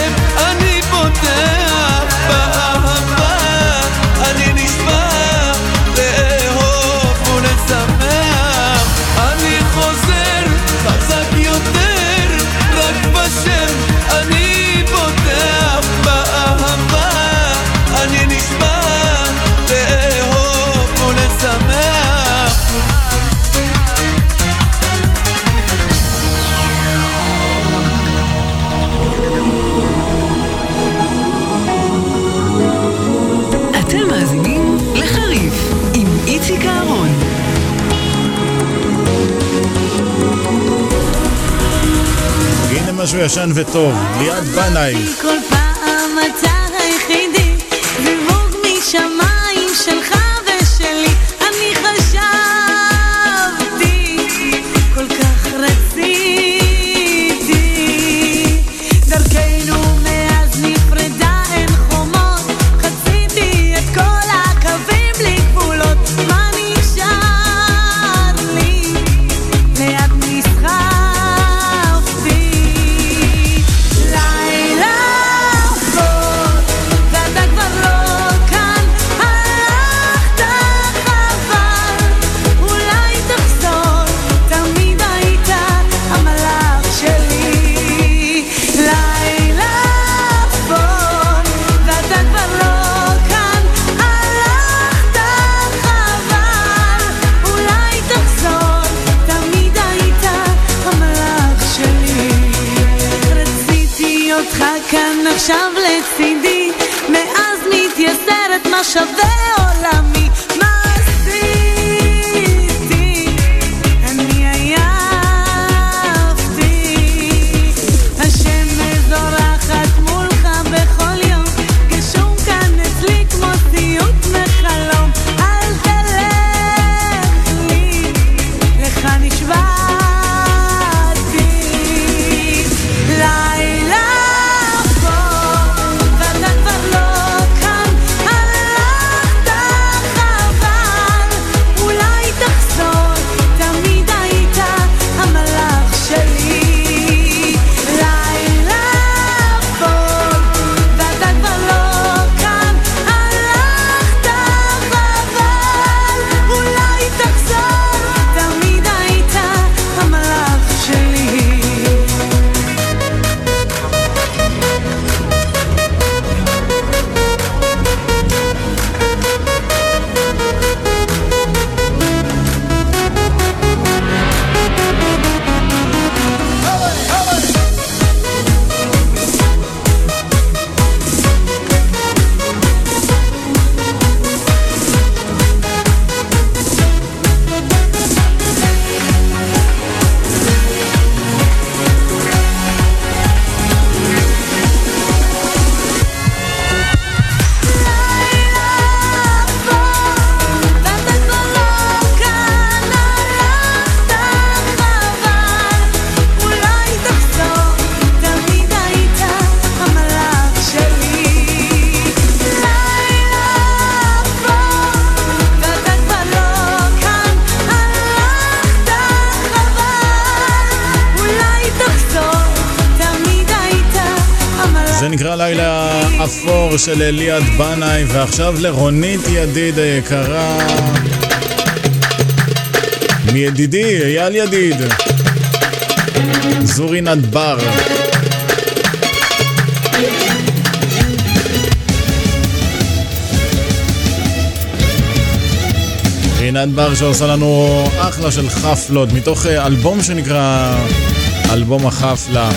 משהו ישן וטוב, ליאת בנאי. המקור של ליעד בנאי, ועכשיו לרונית ידיד היקרה. מידידי, אייל ידיד. זורי נדבר. רינת בר שעושה לנו אחלה של חפלות מתוך אה, אלבום שנקרא אלבום החפלה.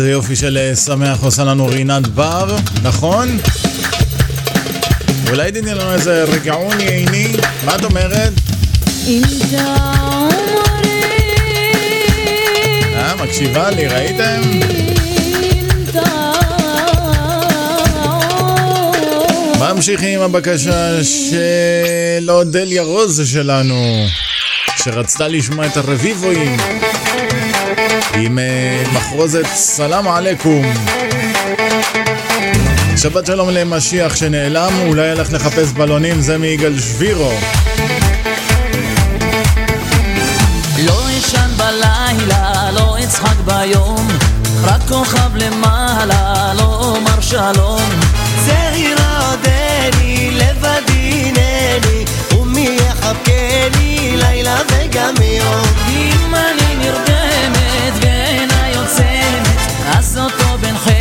איזה יופי של אה, שמח עושה לנו רינת בר, נכון? אולי תתני לנו איזה רגעון ייני? מה את אומרת? אה, מקשיבה לי, ראיתם? ממשיכים עם הבקשה של אודליה רוז שלנו, שרצתה לשמוע את הרביבואים עם אה, מחרוזת סלאם עליכום. שבת שלום למשיח שנעלם, אולי הלך לחפש בלונים, זה מיגאל שבירו. לא אשן בלילה, לא אצחק ביום, רק כוכב למעלה, לא אומר שלום. זהירה עודני, לבדי הנני, ומי יחבקני לילה וגם יום. אם אני נרדמת ואינה יוצמת, אז אותו בן חמת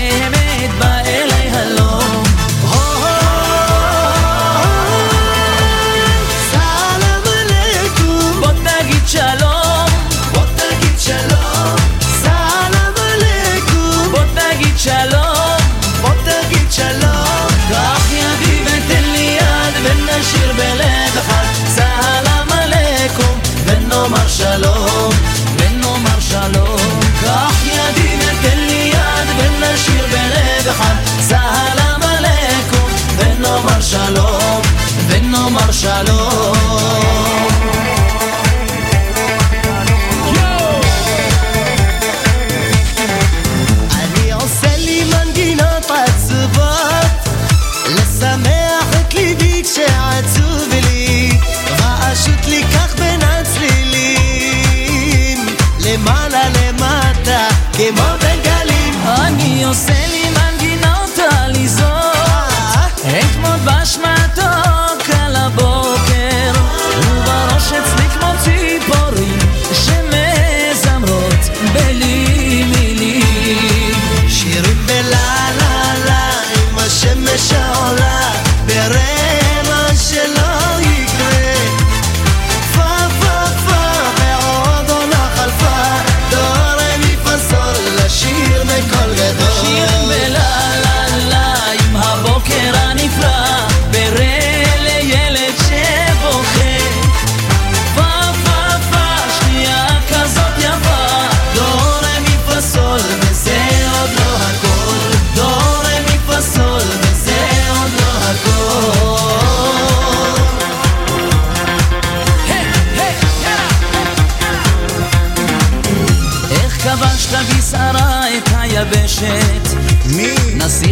شلام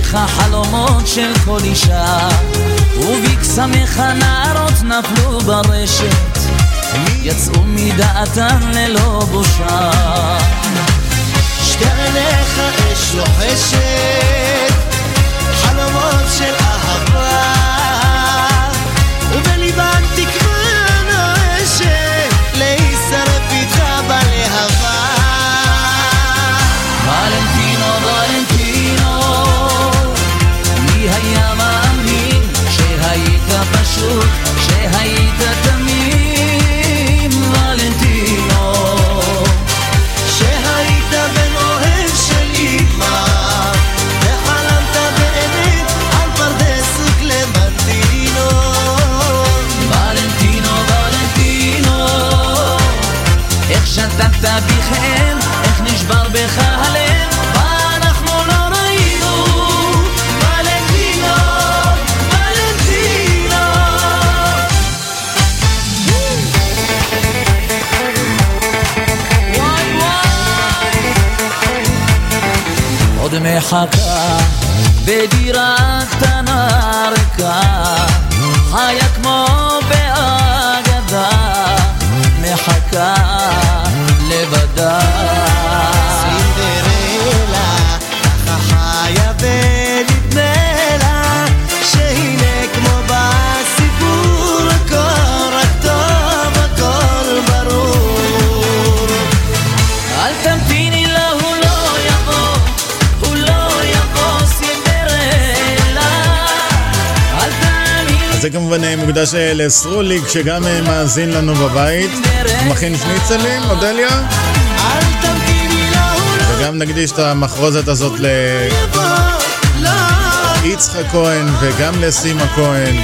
נסיך החלומות של כל אישה ובקסמך נערות נפלו ברשת יצאו מדעתן ללא בושה. שתי עיניך אש לוחשת חלומות של אהבה פשוט, שהיית תמים, ולנטינו. שהיית בן אוהב של אמא וחלמת באמת על פרדס וקלמנטינו ולנטינו, ולנטינו, איך שתקת חן, איך נשבר בך מחכה בדירה קטנה ריקה, חיה כמו באגדה, מחכה זה כמובן אה, מוקדש אה, לסרוליק, שגם אה, מאזין לנו בבית. מכין שניצלים, אודליה? וגם נקדיש את המחרוזת הזאת ליצחק כהן וגם לסימה כהן.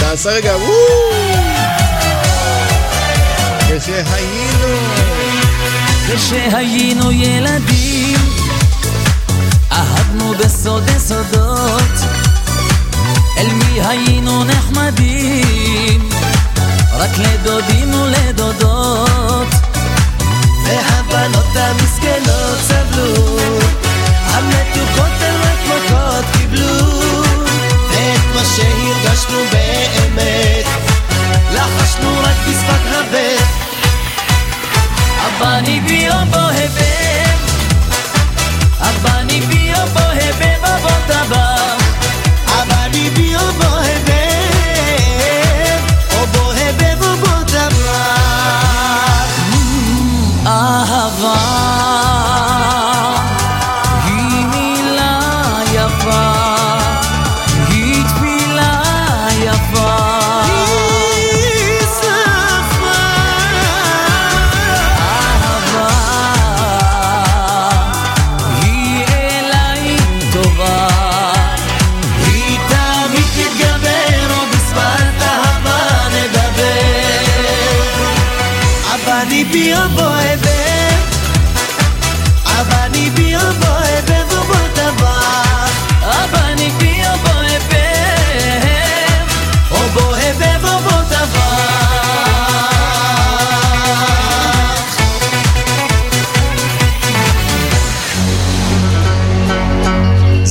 תעשה רגע וואו! כשהיינו ילדים אהבנו בסודי סודות אל מי היינו נחמדים? רק לדודים ולדודות. והבנות המסכנות סבלו. המתוקות הן רק מכות קיבלו. ואת מה שהרגשנו באמת לחשנו רק בשפת הבט אבני ביו בוהבם אבני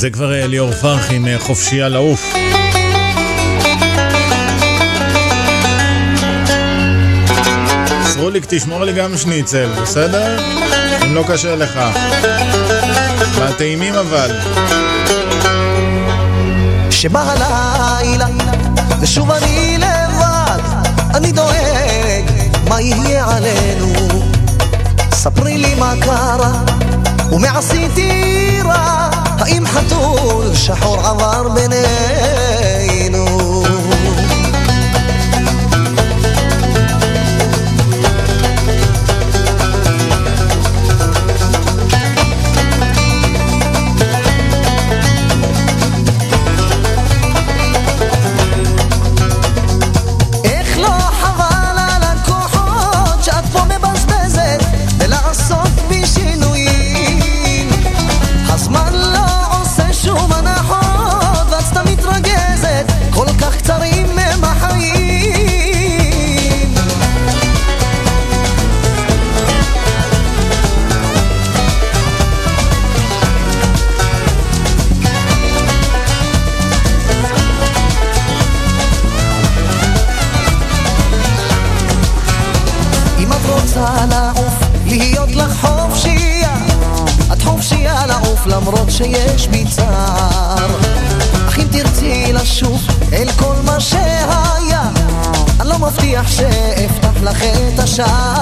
זה כבר אה, ליאור פרח עם אה, חופשייה לעוף. סרוליק, תשמור לי גם שניצל, בסדר? אם לא קשה לך. מהטעימים אבל. שבא הלילה, ושוב אני לבד, אני דואג, מה יהיה עלינו? ספרי לי מה קרה, ומה עשיתי רע, هايم حطول شحور عذار بنين את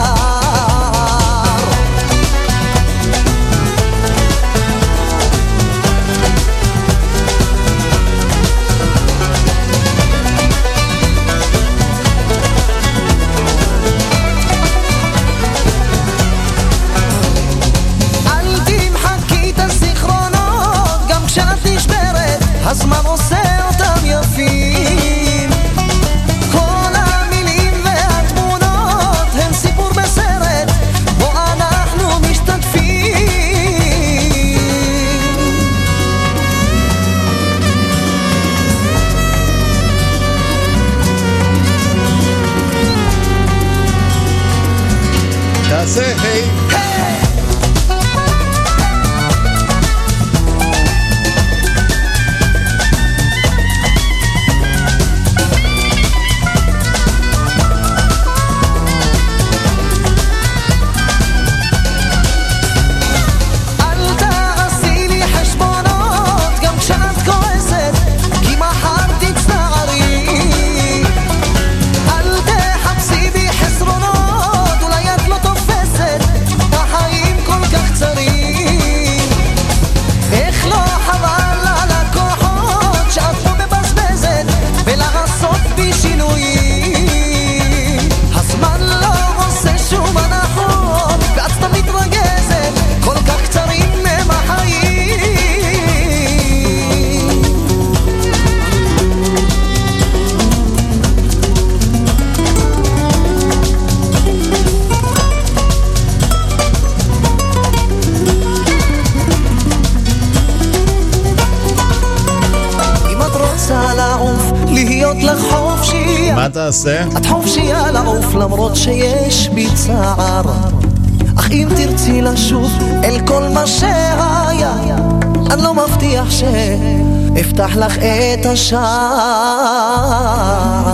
אני לא מבטיח שאפתח לך את השער.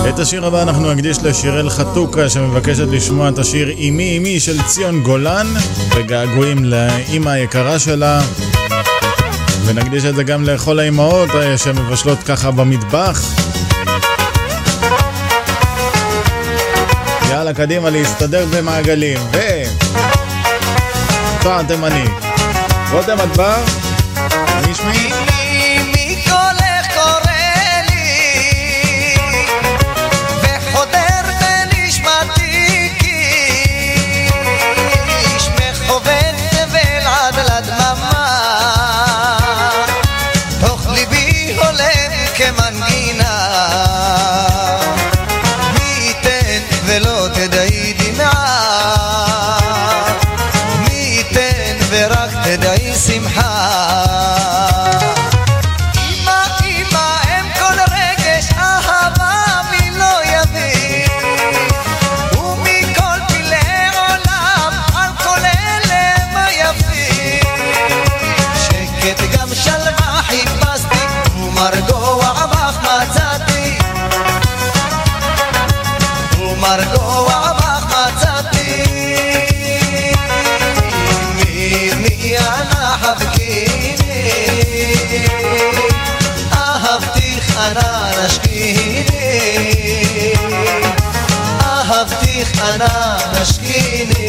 את השיר הבא אנחנו נקדיש לשיראל חתוקה שמבקשת לשמוע את השיר "אימי אימי" של ציון גולן וגעגועים לאימא היקרה שלה. ונקדיש את זה גם לכל האימהות אה, שמבשלות ככה במטבח. יאללה, קדימה, להסתדר במעגלים. ו... טוען תימני. רותם את באה? Please ring. انا مشكيني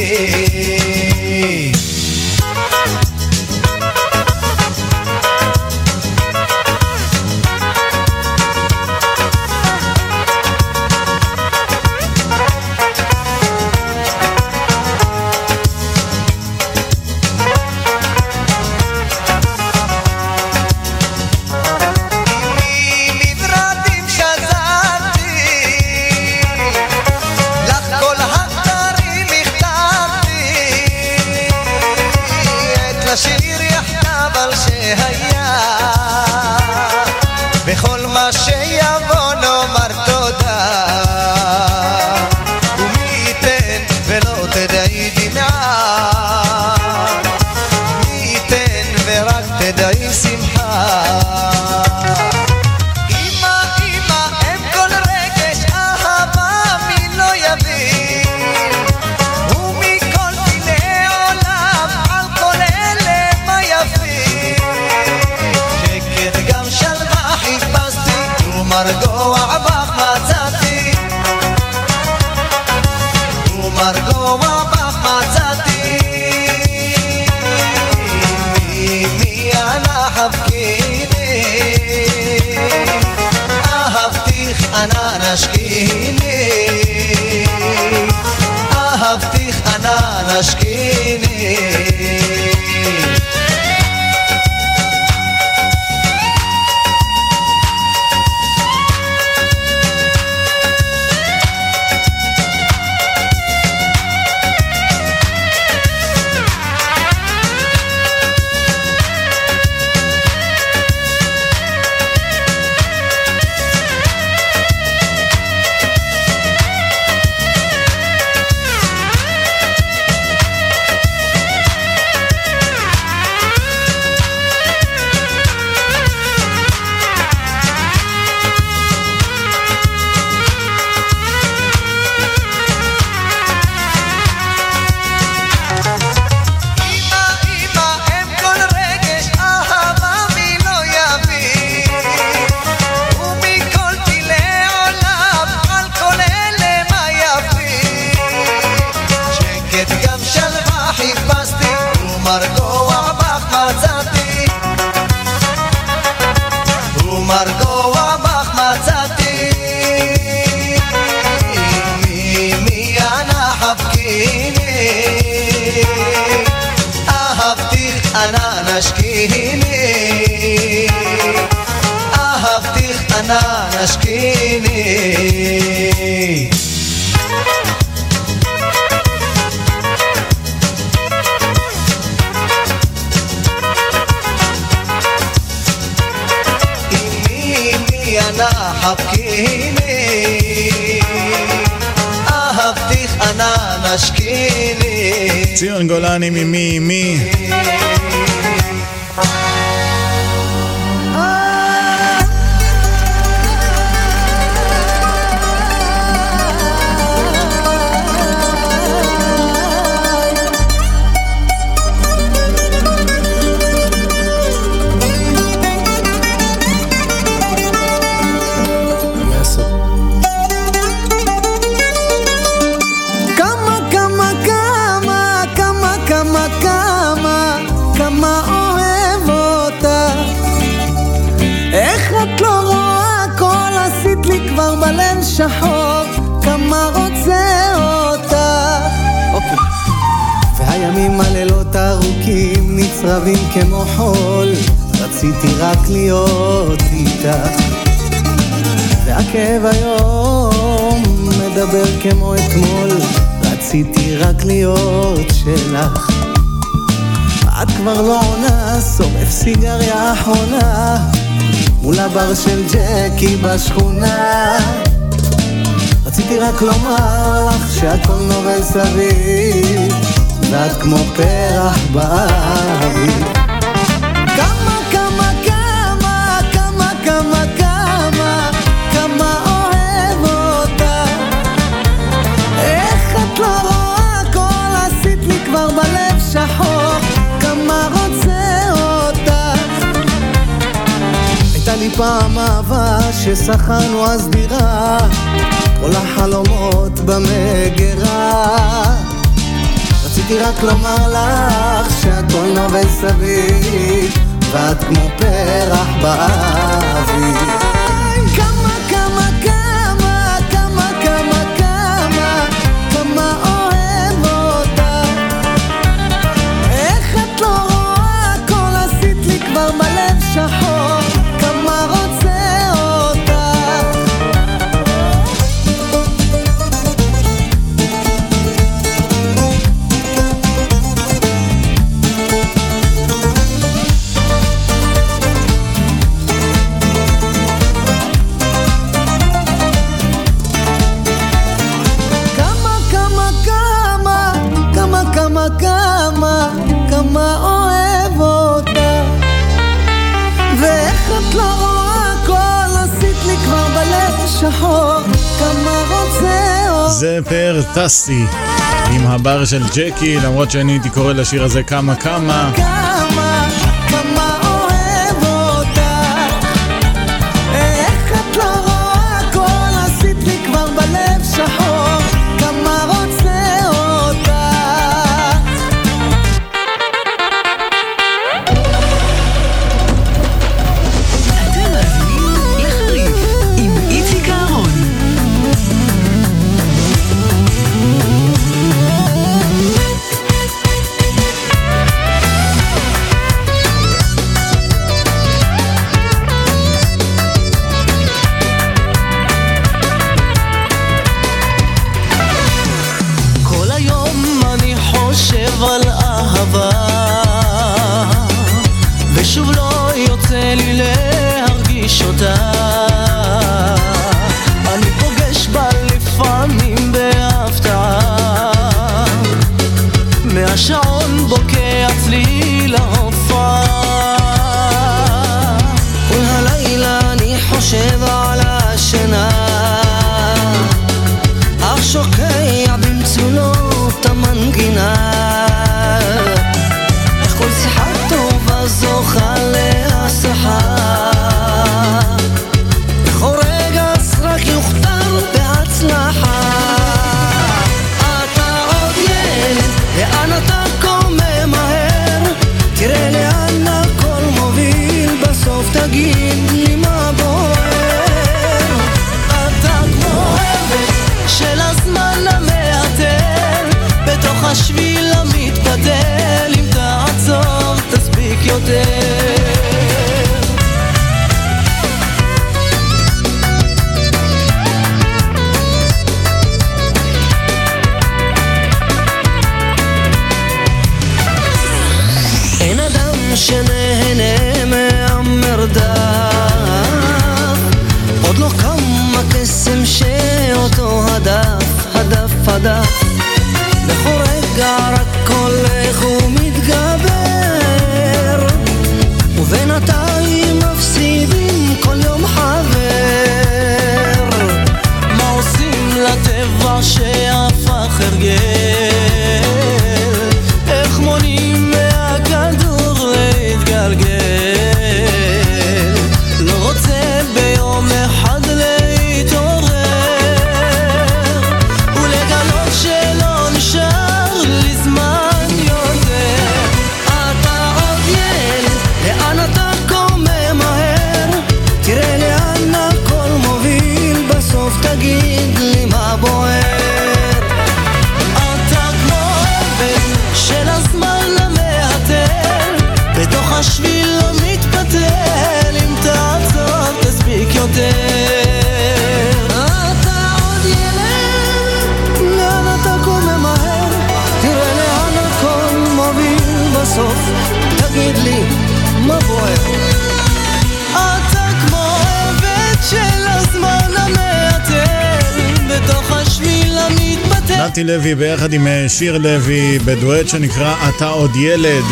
מסביב, ואת כמו פרח באביב. פעם אהבה ששכרנו אז דירה. כל החלומות במגירה רציתי רק לומר לך שהכל נובע סביב ואת כמו פרח באביב. את לא רואה הכל, עשית לי כבר בלב שחור, כמה רוצה עוד. זה פרטסטי, עם הבר של ג'קי, למרות שאני הייתי קורא לשיר הזה כמה כמה. כמה שיר לוי בדואט שנקרא "אתה עוד ילד".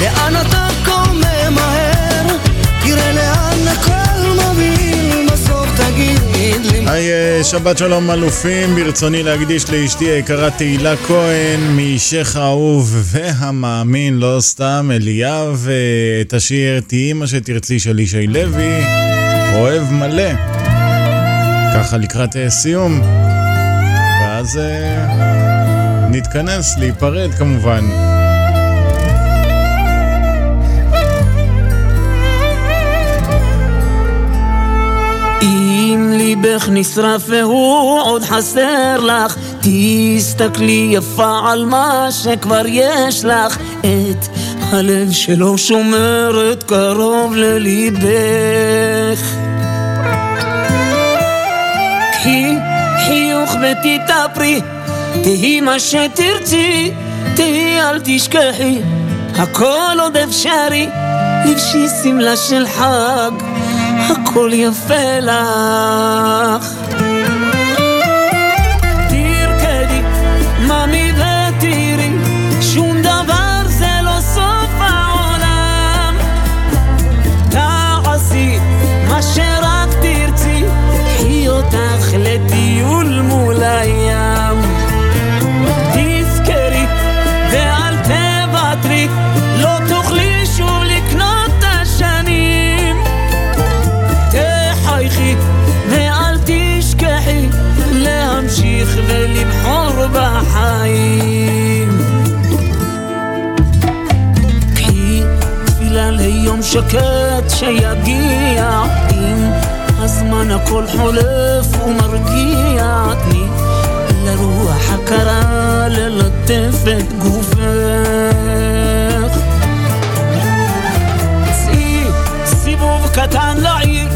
לאן אתה כה ממהר? תראה לאן הכל מוביל בסוף תגיד לי היי, אה, שבת שלום אלופים, ברצוני להקדיש לאשתי היקרה תהילה כהן, מאישך האהוב והמאמין, לא סתם, אליאב, אה, את השיר "תהיי מה שתרצי" של ישי לוי, אוהב מלא. ככה לקראת אה, סיום, ואז אה, נתכנס להיפרד כמובן. אם ליבך נשרף והוא עוד חסר לך, תסתכלי יפה על מה שכבר יש לך, את הלב שלא שומרת קרוב לליבך. חיוך ותתאפרי, תהי מה שתרצי, תהי אל תשכחי, הכל עוד אפשרי, לבשי שמלה של חג. הכל יפה לך. שקט שיגיע אם הזמן הכל חולף ומרגיע תני לרוח הקרה ללטף את גופך. צאי סיבוב קטן לעיר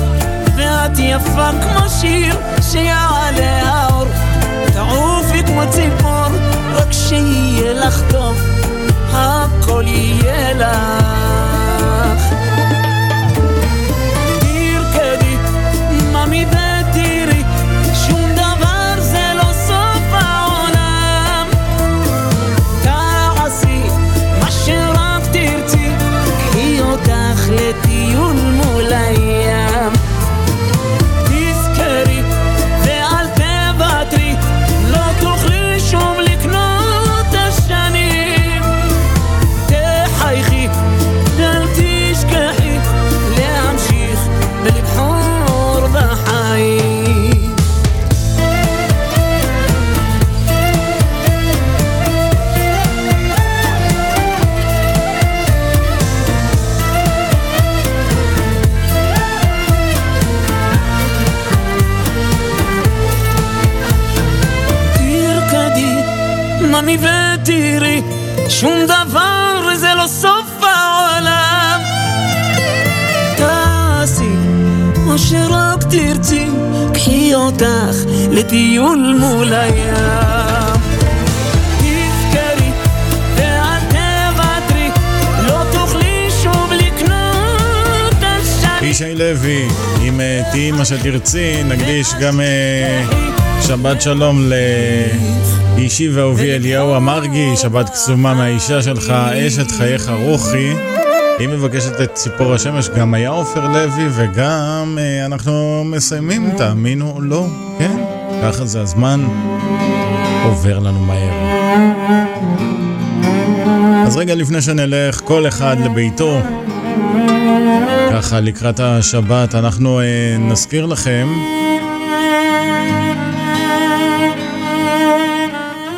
ואת יפה כמו שיר שיעלה האור. תעופי כמו ציפור רק שיהיה לך טוב הכל יהיה לך שום דבר זה לא סוף העולם. תעשי מה שרק תרצי, קחי אותך לטיול מול הים. לא. ישי לוי, אם אה, תהיי מה שתרצי, נקדיש גם אה, שבת שלום לאישי ואהובי אליהו המרגי, שבת קסומה מהאישה שלך, אשת חייך רוחי. היא מבקשת את ציפור השמש, גם היה עופר לוי וגם אה, אנחנו מסיימים, תאמינו או לא, כן, ככה זה הזמן עובר לנו מהר. אז רגע לפני שנלך, כל אחד לביתו, ככה לקראת השבת אנחנו אה, נזכיר לכם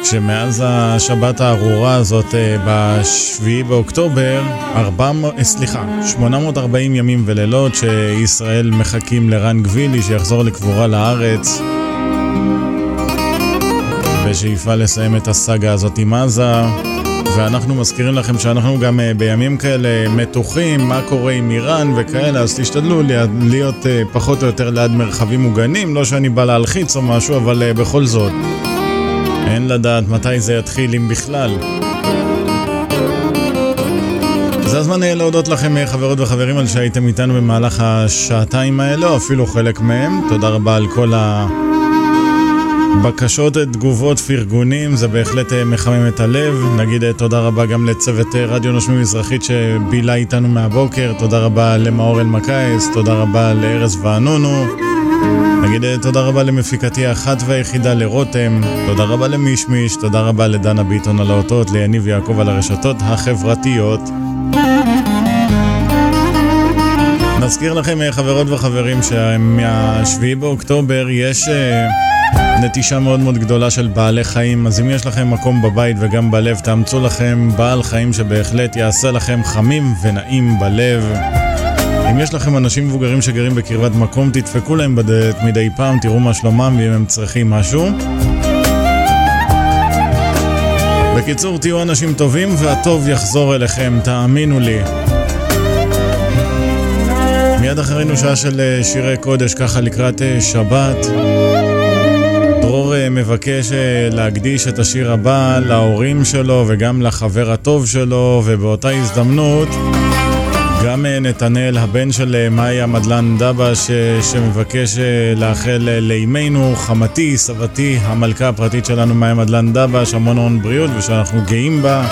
שמאז השבת הארורה הזאת אה, ב-7 באוקטובר, 400, אה, סליחה, 840 ימים ולילות שישראל מחכים לרן גבילי שיחזור לקבורה לארץ. בשאיפה לסיים את הסאגה הזאת עם עזה. ואנחנו מזכירים לכם שאנחנו גם אה, בימים כאלה מתוחים, מה קורה עם איראן וכאלה, אז תשתדלו להיות פחות או יותר ליד מרחבים מוגנים, לא שאני בא להלחיץ או משהו, אבל בכל זאת. אין לדעת מתי זה יתחיל, אם בכלל. זה הזמן אה, להודות לכם, אה, חברות וחברים, על שהייתם איתנו במהלך השעתיים האלה, או אפילו חלק מהם. תודה רבה על כל הבקשות, תגובות, פרגונים, זה בהחלט אה, מחמם את הלב. נגיד תודה רבה גם לצוות רדיו נושמים מזרחית שבילה איתנו מהבוקר. תודה רבה למאור אלמקייס, תודה רבה לארז וענונו. נגיד אה, תודה רבה למפיקתי האחת והיחידה לרותם, תודה רבה למישמיש, תודה רבה לדנה ביטון על האותות, ליניב יעקב על הרשתות החברתיות. נזכיר לכם אה, חברות וחברים שמהשביעי באוקטובר יש אה, נטישה מאוד מאוד גדולה של בעלי חיים, אז אם יש לכם מקום בבית וגם בלב, תאמצו לכם בעל חיים שבהחלט יעשה לכם חמים ונעים בלב. אם יש לכם אנשים מבוגרים שגרים בקרבת מקום, תדפקו להם בדלת מדי פעם, תראו מה שלומם ואם הם צריכים משהו. בקיצור, תהיו אנשים טובים והטוב יחזור אליכם, תאמינו לי. מיד אחרינו שעה של אה, שירי קודש, ככה לקראת אה, שבת. דרור אה, מבקש להקדיש את השיר הבא להורים שלו וגם לחבר הטוב שלו, ובאותה הזדמנות... גם אה, נתנאל, הבן של אה, מאיה מדלן דבש, שמבקש אה, לאחל לאימנו, חמתי, סבתי, המלכה הפרטית שלנו, מאיה מדלן דבש, המון המון בריאות ושאנחנו גאים בה.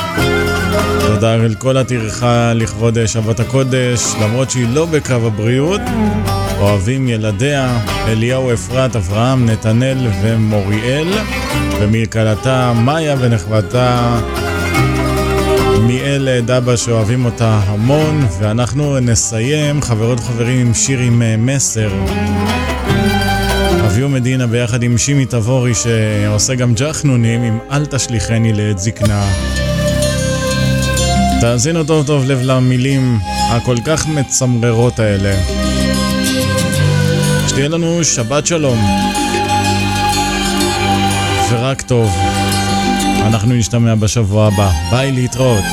תודה על כל הטרחה לכבוד שבת הקודש, למרות שהיא לא בקו הבריאות. אוהבים ילדיה, אליהו אפרת, אברהם, נתנאל ומוריאל, ומכלתה מאיה ונחבתה מיאל דבה שאוהבים אותה המון, ואנחנו נסיים, חברות וחברים, עם שיר עם אה, מסר. אביו מדינה ביחד עם שימי תבורי שעושה גם ג'חנונים עם אל תשליכני לעת זקנה. תאזינו טוב טוב לב למילים הכל כך מצמררות האלה. שתהיה לנו שבת שלום. ורק טוב. אנחנו נשתמע בשבוע הבא. ביי, להתראות.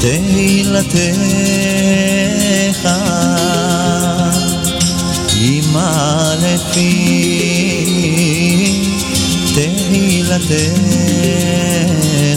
תהילתך, فاتحة